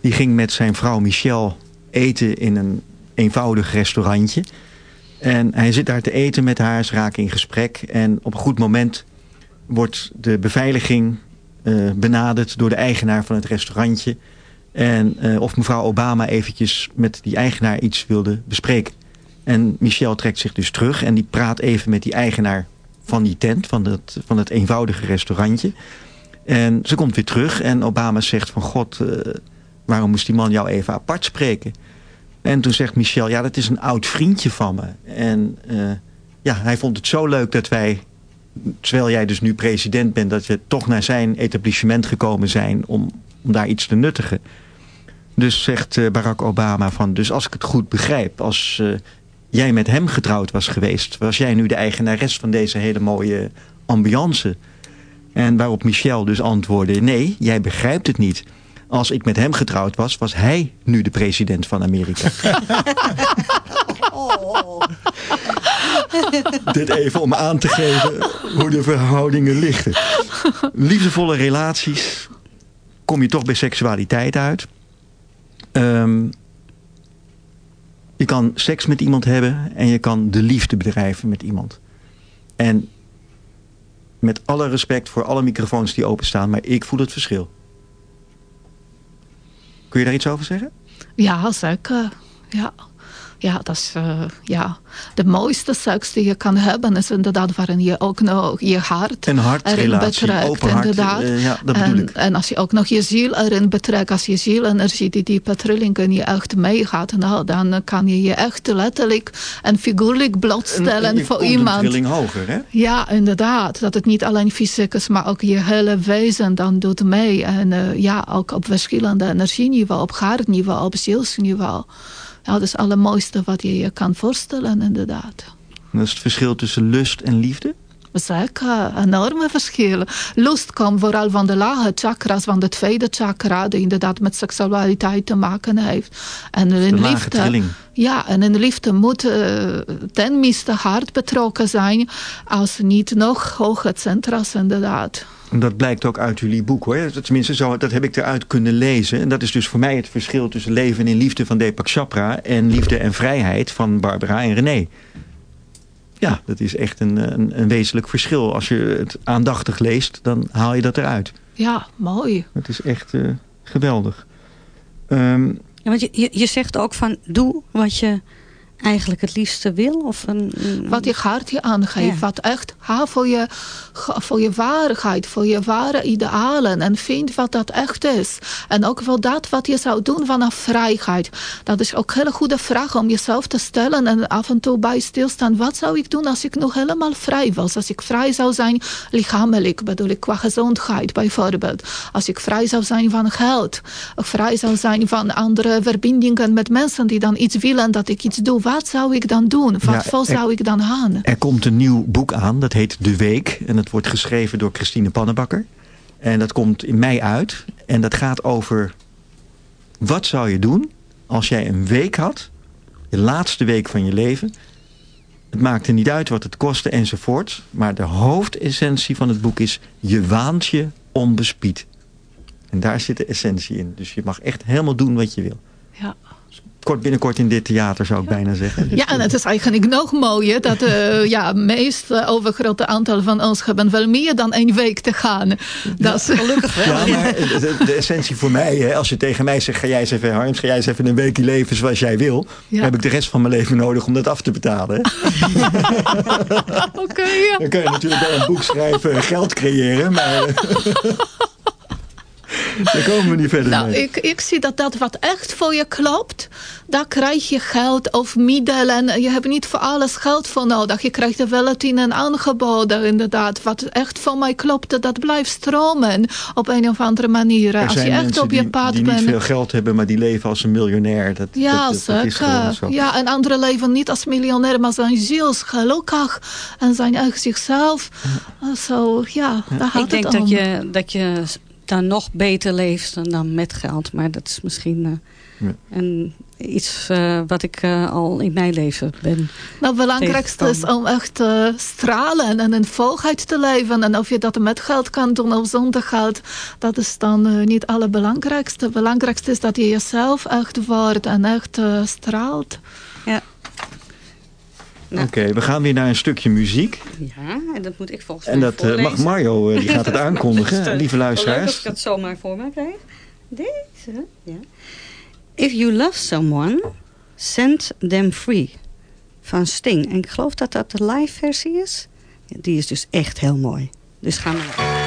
Die ging met zijn vrouw Michelle eten in een eenvoudig restaurantje. En hij zit daar te eten met haar, ze raken in gesprek. En op een goed moment wordt de beveiliging uh, benaderd door de eigenaar van het restaurantje. En uh, of mevrouw Obama eventjes met die eigenaar iets wilde bespreken. En Michel trekt zich dus terug en die praat even met die eigenaar van die tent, van het, van het eenvoudige restaurantje. En ze komt weer terug en Obama zegt van god, uh, waarom moest die man jou even apart spreken? En toen zegt Michel, ja dat is een oud vriendje van me. En uh, ja, hij vond het zo leuk dat wij, terwijl jij dus nu president bent, dat we toch naar zijn etablissement gekomen zijn om, om daar iets te nuttigen. Dus zegt uh, Barack Obama van, dus als ik het goed begrijp, als jij met hem getrouwd was geweest, was jij nu de eigenares van deze hele mooie ambiance. En waarop Michel dus antwoordde, nee, jij begrijpt het niet. Als ik met hem getrouwd was, was hij nu de president van Amerika. oh. Dit even om aan te geven hoe de verhoudingen liggen. Liefdevolle relaties, kom je toch bij seksualiteit uit. Um, je kan seks met iemand hebben en je kan de liefde bedrijven met iemand. En met alle respect voor alle microfoons die openstaan, maar ik voel het verschil. Kun je daar iets over zeggen? Ja, zeker. Ja. Ja, dat is uh, ja, de mooiste seks die je kan hebben is inderdaad waarin je ook nog je hart een erin betrekt. Open hart, inderdaad. Uh, ja, dat en, ik. en als je ook nog je ziel erin betrekt, als je zielenergie, die diepe trilling in je echt meegaat, nou, dan kan je je echt letterlijk en figuurlijk blootstellen en, en voor iemand. Een trilling hoger, hè? Ja, inderdaad. Dat het niet alleen fysiek is, maar ook je hele wezen dan doet mee. En uh, ja, ook op verschillende energieniveau, op hartniveau, op zielsniveau. Dat is het allermooiste wat je je kan voorstellen, inderdaad. Dat is het verschil tussen lust en liefde? Zeker, enorme verschillen. Lust komt vooral van de lage chakras, van de tweede chakra, die inderdaad met seksualiteit te maken heeft. En in liefde, trilling. Ja, en in de liefde moet uh, tenminste hard betrokken zijn, als niet nog hoge centra's, inderdaad. En dat blijkt ook uit jullie boek hoor. Tenminste, zo, dat heb ik eruit kunnen lezen. En dat is dus voor mij het verschil tussen leven in liefde van Deepak Chopra en liefde en vrijheid van Barbara en René. Ja, dat is echt een, een, een wezenlijk verschil. Als je het aandachtig leest, dan haal je dat eruit. Ja, mooi. Het is echt... Uh, geweldig. Ehm, Ja, want je, je, je zegt ook van doe wat je eigenlijk het liefste wil? Of een, een- Wat je hart je aangeeft. Ja. Wat echt ga voor je, ga voor je waarheid. Voor je ware idealen. En vind wat dat echt is. En ook wel dat wat je zou doen vanaf vrijheid. Dat is ook een hele goede vraag om jezelf te stellen. En af en toe bij stilstaan. Wat zou ik doen als ik nog helemaal vrij was? Als ik vrij zou zijn lichamelijk. Bedoel ik qua gezondheid bijvoorbeeld. Als ik vrij zou zijn van geld. Of vrij zou zijn van andere verbindingen met mensen die dan iets willen dat ik iets doe. Wat zou ik dan doen? Wat Ja, zou ik dan gaan? Er komt een nieuw boek aan, dat heet De Week. En dat wordt geschreven door Christine Pannenbakker. En dat komt in mei uit. En dat gaat over... Wat zou je doen als jij een week had... de laatste week van je leven... Het maakt er niet uit wat het kostte enzovoort. Maar de hoofdessentie van het boek is... je waant je onbespied. En daar zit de essentie in. Dus je mag echt helemaal doen wat je wil. Ja. Kort binnenkort in dit theater zou ik bijna zeggen. Dus, Ja, en het is eigenlijk nog mooier dat eh ja, meest eh, overgrote aantal van ons hebben wel meer dan één week te gaan. Dat is gelukkig Ja, maar de, de essentie voor mij, hè, als je tegen mij zegt... ga jij eens even, Harms, ga jij eens even een weekje leven zoals jij wil... Dan heb ik de rest van mijn leven nodig om dat af te betalen. Oké. Dan kun je natuurlijk wel een boek schrijven en geld creëren... maar daar komen we niet verder Nou, mee. ik, ik zie dat dat wat echt voor je klopt, daar krijg je geld of middelen. Je hebt niet voor alles geld voor nodig. Je krijgt er wel het in een aangeboden, inderdaad. Wat echt voor mij klopt, dat blijft stromen op een of andere manier. Er Als je echt op je die, pad die bent. niet veel geld hebben, maar die leven als een miljonair. Dat, Ja, dat, dat, dat is gewoon zo. Ja, en anderen leven niet als miljonair, maar zijn zielsgelukkig. En zijn echt zichzelf. Zo, ja, daar gaat Ik denk het om. dat je, dat je dan nog beter leeft dan, dan met geld. Maar dat is misschien eh, Ja. een, iets eh, wat ik eh, al in mijn leven ben. Nou, het belangrijkste is om echt te stralen en in volheid te leven. En of je dat met geld kan doen of zonder geld, dat is dan niet het allerbelangrijkste. Het belangrijkste is dat je jezelf echt wordt en echt straalt. Nou. Oké, we gaan weer naar een stukje muziek. Ja, en dat moet ik volgens En mij dat eh, mag. Mario, eh, die gaat het aankondigen, Dat lieve wel Leuk luisteraars. ik dat zomaar voor me krijg. Deze, ja. If you love someone, send them free. Van Sting. En ik geloof dat dat de live versie is. Die is dus echt heel mooi. Dus gaan we...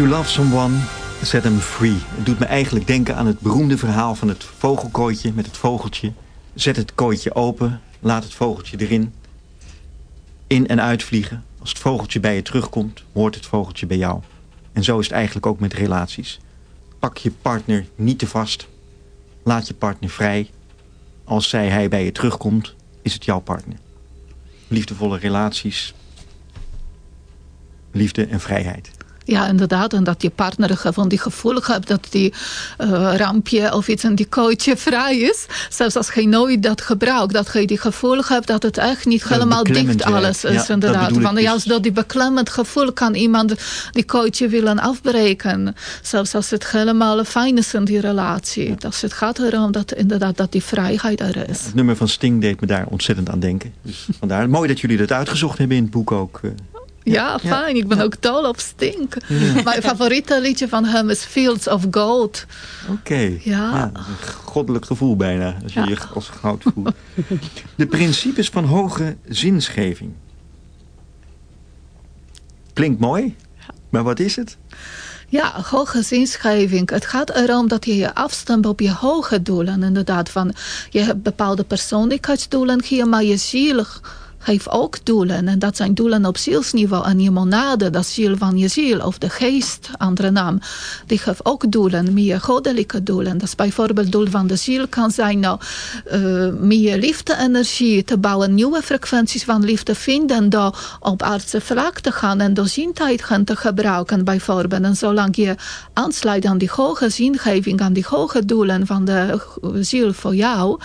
you love someone, set them free. Het doet me eigenlijk denken aan het beroemde verhaal van het vogelkooitje met het vogeltje. Zet het kooitje open, laat het vogeltje erin. In- en uitvliegen. Als het vogeltje bij je terugkomt, hoort het vogeltje bij jou. En zo is het eigenlijk ook met relaties. Pak je partner niet te vast. Laat je partner vrij. Als zij, hij bij je terugkomt, is het jouw partner. Liefdevolle relaties. Liefde en vrijheid. Ja, inderdaad. En dat je partner van die gevoel hebt dat die uh, rampje of iets in die kootje vrij is. Zelfs als je nooit dat gebruikt. Dat je die gevoel hebt dat het echt niet Dat helemaal dicht alles is. Ja, inderdaad. Want juist door die beklemmend gevoel kan iemand die kootje willen afbreken. Zelfs als het helemaal fijn is in die relatie. Dus het gaat erom dat inderdaad dat die vrijheid er is. Het nummer van Sting deed me daar ontzettend aan denken. Dus vandaar. Mooi dat jullie dat uitgezocht hebben in het boek ook. Ja, fijn. Ik ben ook dol op Stink. Mijn favoriete liedje van hem is Fields of Gold. Oké. Ja. een goddelijk gevoel bijna. Als je je als goud voelt. De principes van hoge zinsgeving. Klinkt mooi. Maar wat is het? Ja, hoge zinsgeving. Het gaat erom dat je je afstemt op je hoge doelen. Inderdaad, van je hebt bepaalde persoonlijkheidsdoelen hier, maar je ziel geeft ook doelen. En dat zijn doelen op zielsniveau. En je monade, dat ziel van je ziel, of de geest, andere naam, die geeft ook doelen, meer goddelijke doelen. Dat is bijvoorbeeld doel van de ziel kan zijn nou, eh, meer liefde-energie te bouwen, nieuwe frequenties van liefde vinden, door op aardse vlak te gaan en doorziendheid gaan te gebruiken, bijvoorbeeld. En zolang je aansluit aan die hoge zingeving, aan die hoge doelen van de ziel voor jou,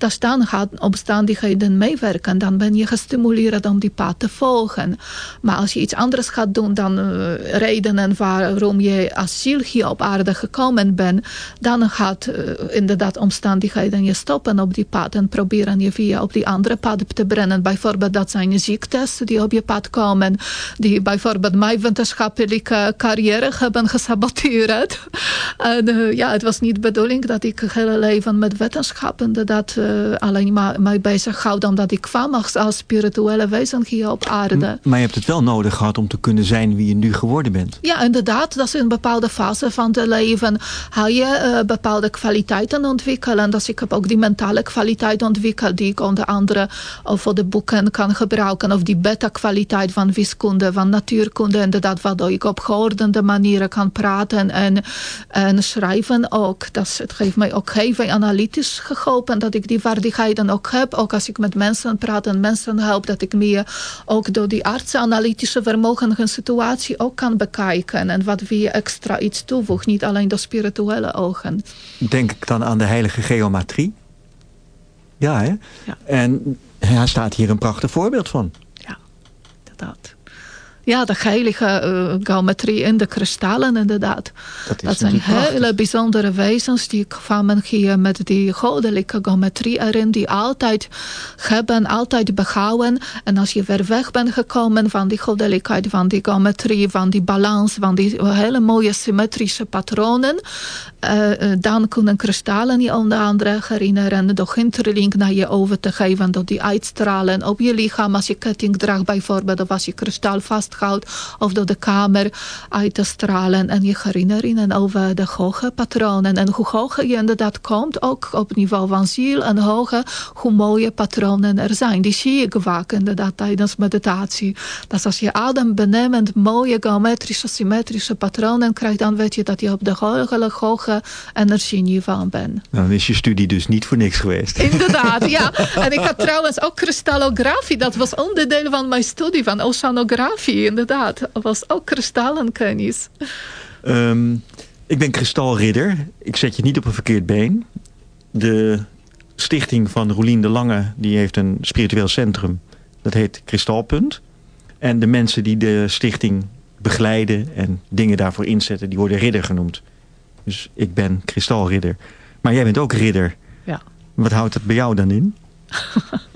dus dan gaat omstandigheden meewerken. Dan ben je gestimuleerd om die pad te volgen. Maar als je iets anders gaat doen dan eh, redenen waarom je als ziel hier op aarde gekomen bent, dan gaat eh, inderdaad omstandigheden je stoppen op die pad en proberen je via op die andere pad te brengen. Bijvoorbeeld dat zijn ziektes die op je pad komen, die bijvoorbeeld mijn wetenschappelijke carrière hebben gesaboteerd. En eh, ja, het was niet de bedoeling dat ik hele leven met wetenschap inderdaad alleen maar bezig houd, omdat ik kwam als, als spirituele wezen hier op aarde. Maar je hebt het wel nodig gehad om te kunnen zijn wie je nu geworden bent. Ja, inderdaad. Dat is in een bepaalde fase van het leven. Ga je eh, bepaalde kwaliteiten ontwikkelen. Dus ik heb ook die mentale kwaliteit ontwikkeld. Die ik onder andere eh, voor de boeken kan gebruiken. Of die beta-kwaliteit van wiskunde, van natuurkunde. Inderdaad, waardoor ik op geordende manieren kan praten en, en schrijven ook. Dat het geeft mij ook heel veel analytisch geholpen. Dat ik die vaardigheden ook heb. Ook als ik met mensen praat en mensen help. Dat ik meer ook door die artsen-analytische vermogen een situatie ook kan bekijken. En wat weer extra iets toevoegt. Niet alleen door spirituele ogen. Denk ik dan aan de heilige geometrie? Ja, hè? Ja. En hij staat hier een prachtig voorbeeld van. Inderdaad. Ja, de heilige eh, geometrie in de kristallen inderdaad. Dat is Dat zijn prachtig. hele bijzondere wezens die kwamen hier met die goddelijke geometrie erin. Die altijd hebben, altijd behouden. En als je ver weg bent gekomen van die goddelijkheid, van die geometrie, van die balans, van die hele mooie symmetrische patronen. eh, eh, dan kunnen kristallen je onder andere herinneren. Door hinterlink naar je over te geven. Door die uitstralen op je lichaam. Als je ketting draagt bijvoorbeeld. Of als je kristal vasthoudt. Of door de kamer uit te stralen. En je herinneringen over de hoge patronen. En hoe hoger je inderdaad komt. Ook op niveau van ziel en hoger. Hoe mooie patronen er zijn. Die zie ik vaak inderdaad tijdens meditatie. Dat als je adem benemend mooie geometrische symmetrische patronen krijgt. Dan weet je dat je op de hoge, hoge energieniveau bent. Nou, dan is je studie dus niet voor niks geweest. Inderdaad, ja. En ik had trouwens ook kristallografie. Dat was onderdeel van mijn studie van oceanografie, inderdaad. Was ook kristallenkennis. Ehm, ik ben kristalridder. Ik zet je niet op een verkeerd been. De stichting van Roelien de Lange die heeft een spiritueel centrum. Dat heet Kristalpunt. En de mensen die de stichting begeleiden en dingen daarvoor inzetten... die worden ridder genoemd. Dus ik ben kristalridder. Maar jij bent ook ridder. Ja. Wat houdt dat bij jou dan in?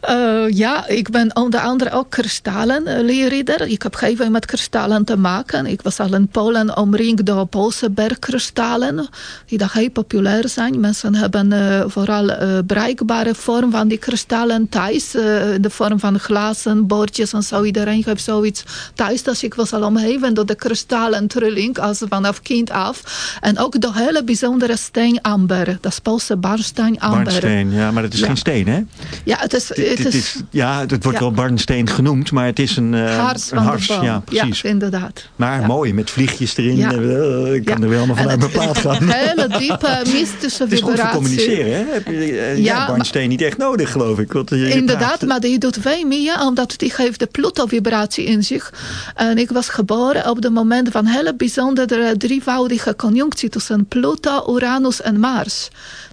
Eh, ja, ik ben onder andere ook kristallenleerridder. Ik heb heel veel met kristallen te maken. Ik was al in Polen omringd door Poolse bergkristallen. Die daar heel populair zijn. Mensen hebben uh, vooral uh, bruikbare vorm van die kristallen thuis. de vorm van glazen, bordjes en zo. Iedereen heeft zoiets thuis. Dus ik was al omgeven door de kristallen trilling. Als vanaf kind af. En ook de hele bijzondere steen amber. Dat is Poolse barnsteen amber. Barnsteen, ja, maar het is Ja. geen steen, hè? Ja, het is... Het, Het is, is, ja, het wordt Ja. wel barnsteen genoemd, maar het is een, eh, hars een hars. Ja, precies. inderdaad. Maar mooi, met vliegjes erin. Ja. Eh, Ik kan er wel En vanuit mijn plaat gaan. Een hele diepe mystische Het is goed voor vibratie. communiceren, hè? Heb je eh, ja, barnsteen niet echt nodig, geloof ik. Want, eh, je Inderdaad, praat- maar die doet veel meer, omdat die geeft de Pluto-vibratie in zich. En ik was geboren op het moment van hele bijzondere drievoudige conjunctie tussen Pluto, Uranus en Mars.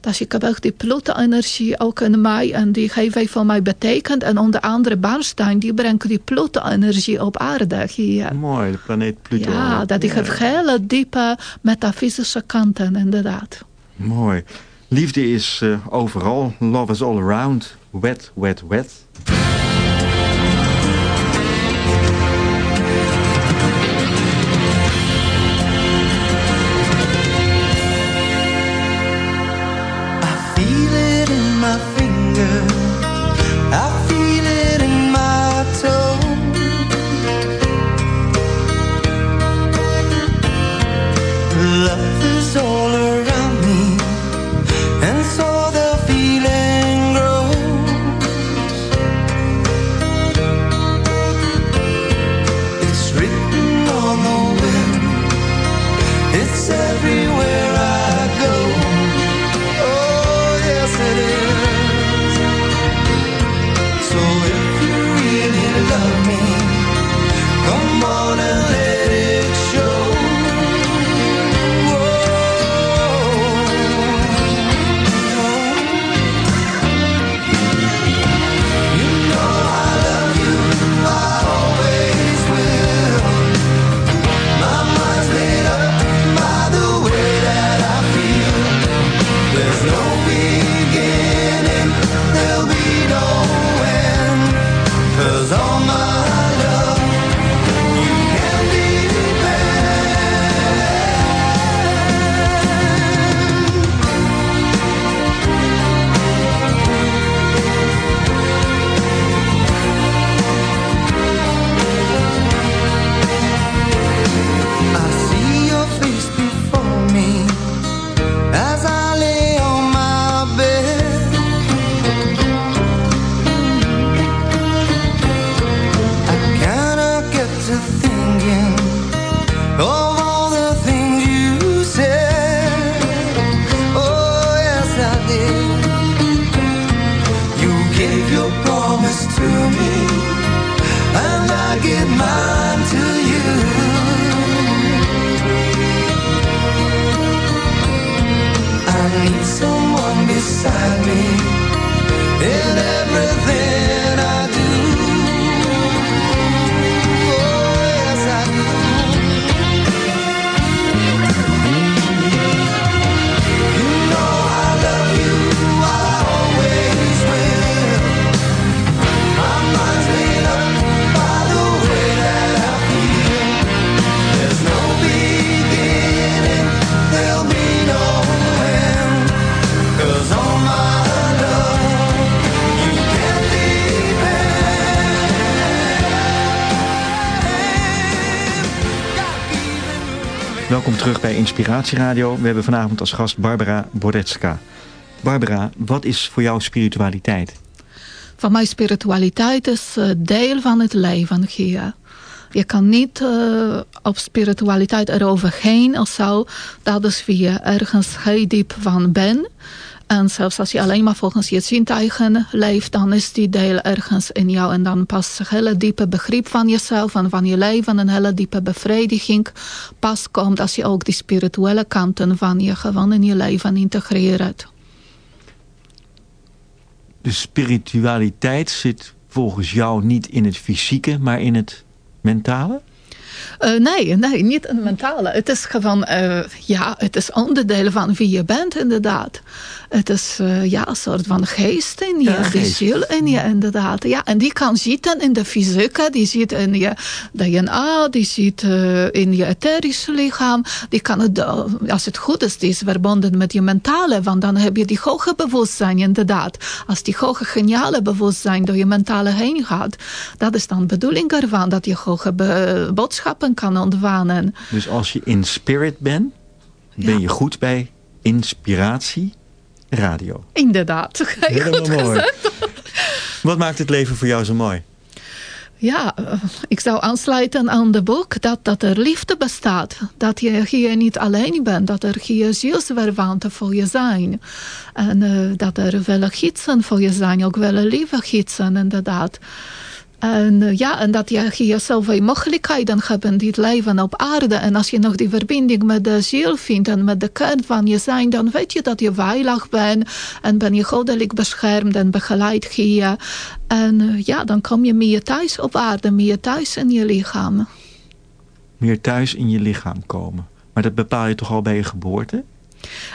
Dus ik heb echt die Pluto-energie ook in mij en die heeft veel voor mij betekend. En onder andere Barnstein, die brengt die Pluto-energie op aarde hier. Mooi, de planeet Pluto. Ja, dat die heeft hele diepe metafysische kanten, inderdaad. Mooi. Liefde is eh, overal. Love is all around. Wet, wet, wet. You gave your promise to me, Inspiratieradio. We hebben vanavond als gast Barbara Boretska. Barbara, wat is voor jou spiritualiteit? Van mijn spiritualiteit is eh, deel van het leven hier. Je kan niet eh, op spiritualiteit eroverheen of zo. Dat is wie je ergens heel diep van bent. En zelfs als je alleen maar volgens je zintuigen leeft, dan is die deel ergens in jou. En dan pas een hele diepe begrip van jezelf en van je leven, een hele diepe bevrediging pas komt als je ook die spirituele kanten van je gewoon in je leven integreert. De spiritualiteit zit volgens jou niet in het fysieke, maar in het mentale? Eh, nee, nee, niet een mentale. Het is gewoon, eh, ja, het is onderdeel van wie je bent inderdaad. Het is uh, ja, een soort van geest in je, Ja, die ziel in je inderdaad. Ja, en die kan zitten in de fysieke, die zit in je DNA, die zit eh, in je etherische lichaam. Die kan het, eh, als het goed is, die is verbonden met je mentale, want dan heb je die hoge bewustzijn inderdaad. Als die hoge geniale bewustzijn door je mentale heen gaat, dat is dan de bedoeling ervan, dat je hoge boodschappen kan ontvangen. Dus als je in spirit bent, ben Ja. je goed bij inspiratie radio. Inderdaad. Helemaal mooi. Wat maakt het leven voor jou zo mooi? Ja, eh, ik zou aansluiten aan de boek dat, dat er liefde bestaat. Dat je hier niet alleen bent. Dat er hier zielsverwanten voor je zijn. En eh, dat er wel gidsen voor je zijn. Ook wel lieve gidsen, inderdaad. En eh, ja, en dat je hier zoveel mogelijkheden hebt dit leven op aarde. En als je nog die verbinding met de ziel vindt en met de kern van je zijn, dan weet je dat je veilig bent. En ben je goddelijk beschermd en begeleid hier. En eh, ja, dan kom je meer thuis op aarde, meer thuis in je lichaam. Meer thuis in je lichaam komen. Maar dat bepaal je toch al bij je geboorte?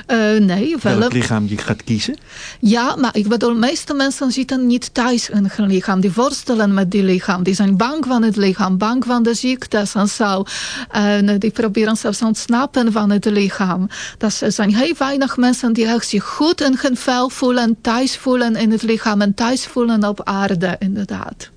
Eh, nee, wel. Welk lichaam je gaat kiezen? Ja, maar ik bedoel, de meeste mensen zitten niet thuis in hun lichaam. Die worstelen met die lichaam. Die zijn bang van het lichaam, bang van de ziektes en zo. En eh, die proberen zelfs ontsnappen van het lichaam. Dat zijn heel weinig mensen die echt zich goed in hun vel voelen, thuis voelen in het lichaam en thuis voelen op aarde, inderdaad.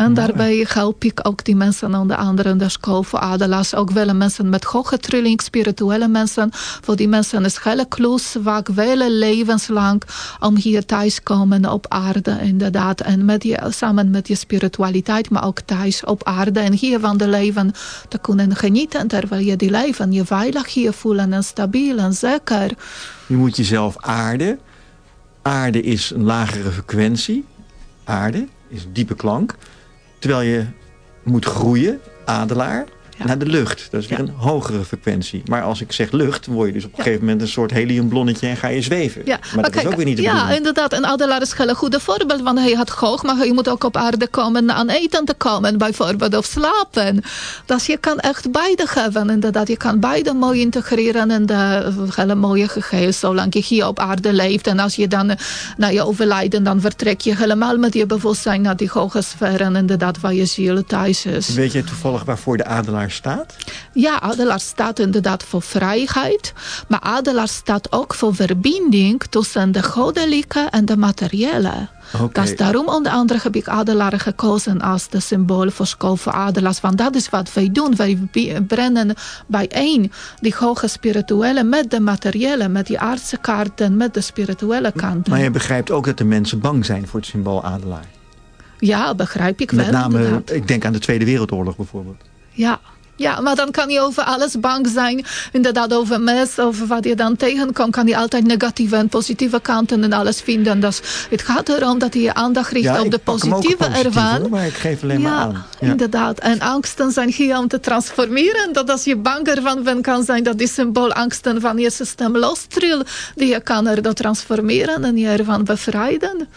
En daarbij help ik ook die mensen onder andere in de school voor adelaars. Ook wel mensen met hoge trilling, spirituele mensen. Voor die mensen is hele klus vaak wel levenslang om hier thuis te komen op aarde inderdaad. En met je, samen met je spiritualiteit, maar ook thuis op aarde. En hier van de leven te kunnen genieten terwijl je die leven je veilig hier voelen en stabiel en zeker. Je moet jezelf aarden. Aarde is een lagere frequentie. Aarde is een diepe klank. Terwijl je moet groeien, adelaar, Ja. naar de lucht. Dat is weer Ja. een hogere frequentie. Maar als ik zeg lucht, word je dus op een gegeven moment een soort heliumblonnetje en ga je zweven. Ja, maar dat kijk, is ook weer niet de Ja, bedoeling. inderdaad. En Adelaar is een goede voorbeeld. Want hij had hoog, maar je moet ook op aarde komen aan eten te komen. Bijvoorbeeld of slapen. Dus je kan echt beide hebben. Inderdaad, je kan beide mooi integreren in de hele mooie geheel. Zolang je hier op aarde leeft. En als je dan eh, na je overlijden, dan vertrek je helemaal met je bewustzijn naar die hoge sferen. Inderdaad, waar je ziel thuis is. Weet je toevallig waarvoor de adelaar staat? Ja, adelaar staat inderdaad voor vrijheid. Maar adelaar staat ook voor verbinding tussen de goddelijke en de materiële. Dat is daarom onder andere heb ik adelaar gekozen als de symbool voor school voor adelaars. Want dat is wat wij doen. Wij brengen bijeen die hoge spirituele met de materiële, met die aardse kaarten, met de spirituele kant. Maar je begrijpt ook dat de mensen bang zijn voor het symbool adelaar. Ja, begrijp ik wel. Met name, inderdaad. ik denk aan de Tweede Wereldoorlog bijvoorbeeld. Ja. Ja, maar dan kan je over alles bang zijn. Inderdaad, over mes, over wat je dan tegenkomt, kan je altijd negatieve en positieve kanten en alles vinden. Dus het gaat erom dat je je aandacht richt op de positieve ervan. maar ik geef alleen maar Ja, aan. inderdaad. En angsten zijn hier om te transformeren. Dat als je bang ervan bent, kan zijn dat die symboolangsten van je systeem lostrill. Die je kan erdoor transformeren en je ervan bevrijden.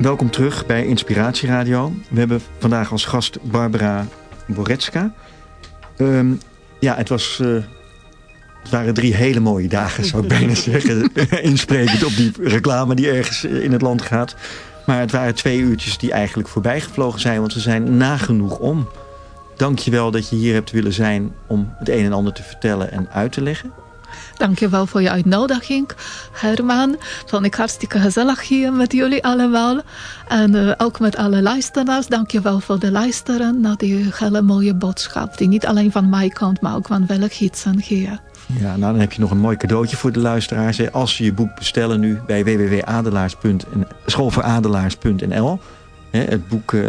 Welkom terug bij Inspiratie Radio. We hebben vandaag als gast Barbara Boretska. Ehm, ja, het, was, eh, het waren drie hele mooie dagen, zou ik bijna zeggen. Insprekend op die reclame die ergens eh, in het land gaat. Maar het waren twee uurtjes die eigenlijk voorbij gevlogen zijn, want ze zijn nagenoeg om. Dank je wel dat je hier hebt willen zijn om het een en ander te vertellen en uit te leggen. Dankjewel voor je uitnodiging, Herman. Vond ik hartstikke gezellig hier met jullie allemaal. En eh, ook met alle luisteraars. Dankjewel voor de luisteren naar die hele mooie boodschap. Die niet alleen van mij komt, maar ook van welk gidsen hier. Ja, nou dan heb je nog een mooi cadeautje voor de luisteraars. hè. Als ze je boek bestellen nu bij www.adelaars.n schoolvooradelaars.nl. Hè, Het boek eh,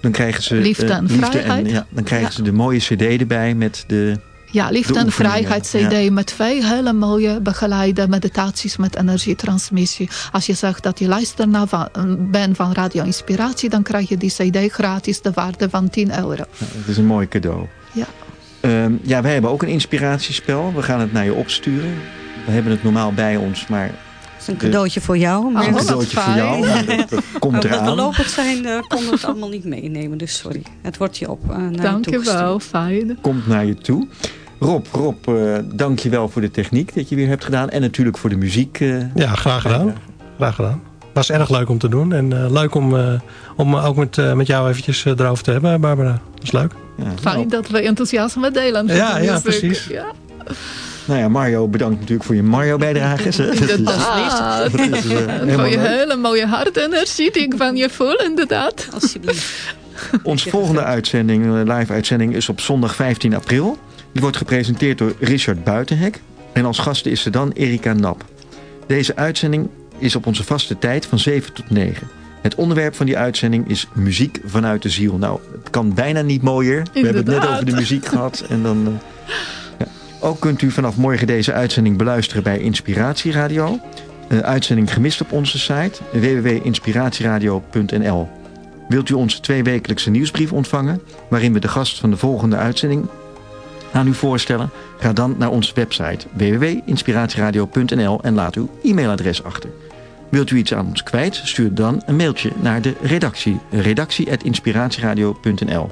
Dan krijgen ze, Liefde eh, en ja, dan krijgen Ja. ze de mooie cd erbij met de... Ja, Liefde De en Vrijheid CD ja. met twee hele mooie begeleide meditaties met energietransmissie. Als je zegt dat je luisteraar van, bent van Radio Inspiratie, dan krijg je die CD gratis de waarde van 10 euro. Ja, dat is een mooi cadeau. Ja. Ehm, ja, wij hebben ook een inspiratiespel. We gaan het naar je opsturen. We hebben het normaal bij ons, maar Het is een cadeautje voor jou. Maar Oh, een cadeautje voor jou. maar Dat, dat komt eraan. lopend zijn, eh, konden we het allemaal niet meenemen. Dus sorry. Het wordt je op uh, naar Dank je je wel, fijn. Komt naar je toe. Rob, Rob eh, dank je wel voor de techniek dat je weer hebt gedaan. En natuurlijk voor de muziek. eh. Ja, graag gedaan. Graag gedaan. Was erg leuk om te doen. En eh, leuk om, eh, om ook met, eh, met jou eventjes erover te hebben, Barbara. Dat is leuk. ja, nou, Fijn dat we enthousiasme delen. Ja, ja, precies. Ja. nou ja, Mario, bedankt natuurlijk voor je Mario-bijdrage. Inderdaad. Dat is, eh, voor je hele mooie hartenergie die ik van je voel, inderdaad. Alsjeblieft. Onze volgende uitzending, live-uitzending is op zondag 15 april. Die wordt gepresenteerd door Richard Buitenhek. En als gasten is er dan Erika Nap. Deze uitzending is op onze vaste tijd van 7 tot 9. Het onderwerp van die uitzending is muziek vanuit de ziel. Nou, het kan bijna niet mooier. We hebben het net over de muziek gehad. En dan, eh, ja. Ook kunt u vanaf morgen deze uitzending beluisteren bij Inspiratieradio. Een uitzending gemist op onze site www.inspiratieradio.nl. Wilt u onze tweewekelijkse nieuwsbrief ontvangen... waarin we de gast van de volgende uitzending aan u voorstellen? Ga dan naar onze website www.inspiratieradio.nl en laat uw e-mailadres achter. Wilt u iets aan ons kwijt? Stuur dan een mailtje naar de redactie. redactie.inspiratieradio.nl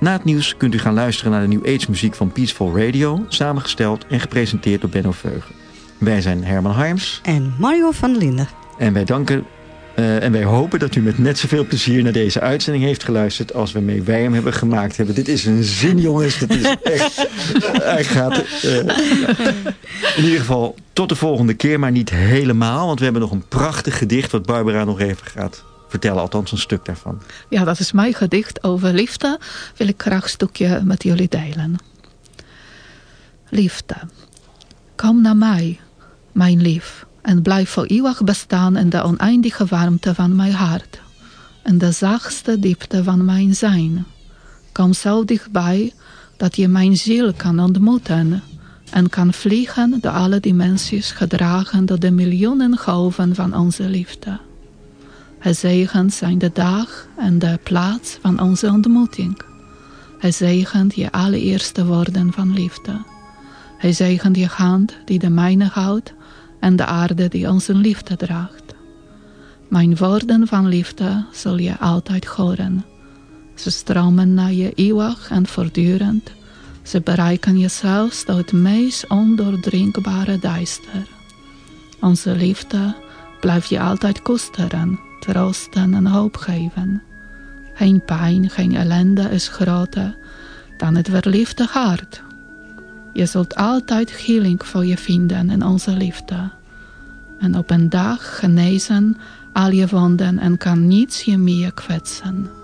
Na het nieuws kunt u gaan luisteren naar de New Age muziek van Peaceful Radio... samengesteld en gepresenteerd door Benno Veugen. Wij zijn Herman Harms En Mario van Linden. en wij danken eh, en wij hopen dat u met net zoveel plezier naar deze uitzending heeft geluisterd als we mee wij hem hebben gemaakt hebben. Dit is een zin jongens, dat is echt, hij gaat, eh, in ieder geval tot de volgende keer, maar niet helemaal, want we hebben nog een prachtig gedicht wat Barbara nog even gaat vertellen, althans een stuk daarvan. Ja, dat is mijn gedicht over liefde. Wil ik graag een stukje met jullie delen. Liefde. Kom naar mij, mijn lief, en blijf voor eeuwig bestaan in de oneindige warmte van mijn hart. In de zachtste diepte van mijn zijn. Kom zo dichtbij dat je mijn ziel kan ontmoeten en kan vliegen door alle dimensies gedragen door de miljoenen golven van onze liefde. Gezegend zijn de dag en de plaats van onze ontmoeting. Hij zegent je allereerste woorden van liefde. Hij zegent je hand die de mijne houdt en de aarde die onze liefde draagt. Mijn woorden van liefde zul je altijd horen. Ze stromen naar je eeuwig en voortdurend. Ze bereiken je zelfs door het meest ondoordringbare duister. Onze liefde blijft je altijd koesteren, troosten en hoop geven. Geen pijn, geen ellende is groter dan het verliefde hart. Je zult altijd healing voor je vinden in onze liefde. En op een dag genezen al je wonden en kan niets je meer kwetsen.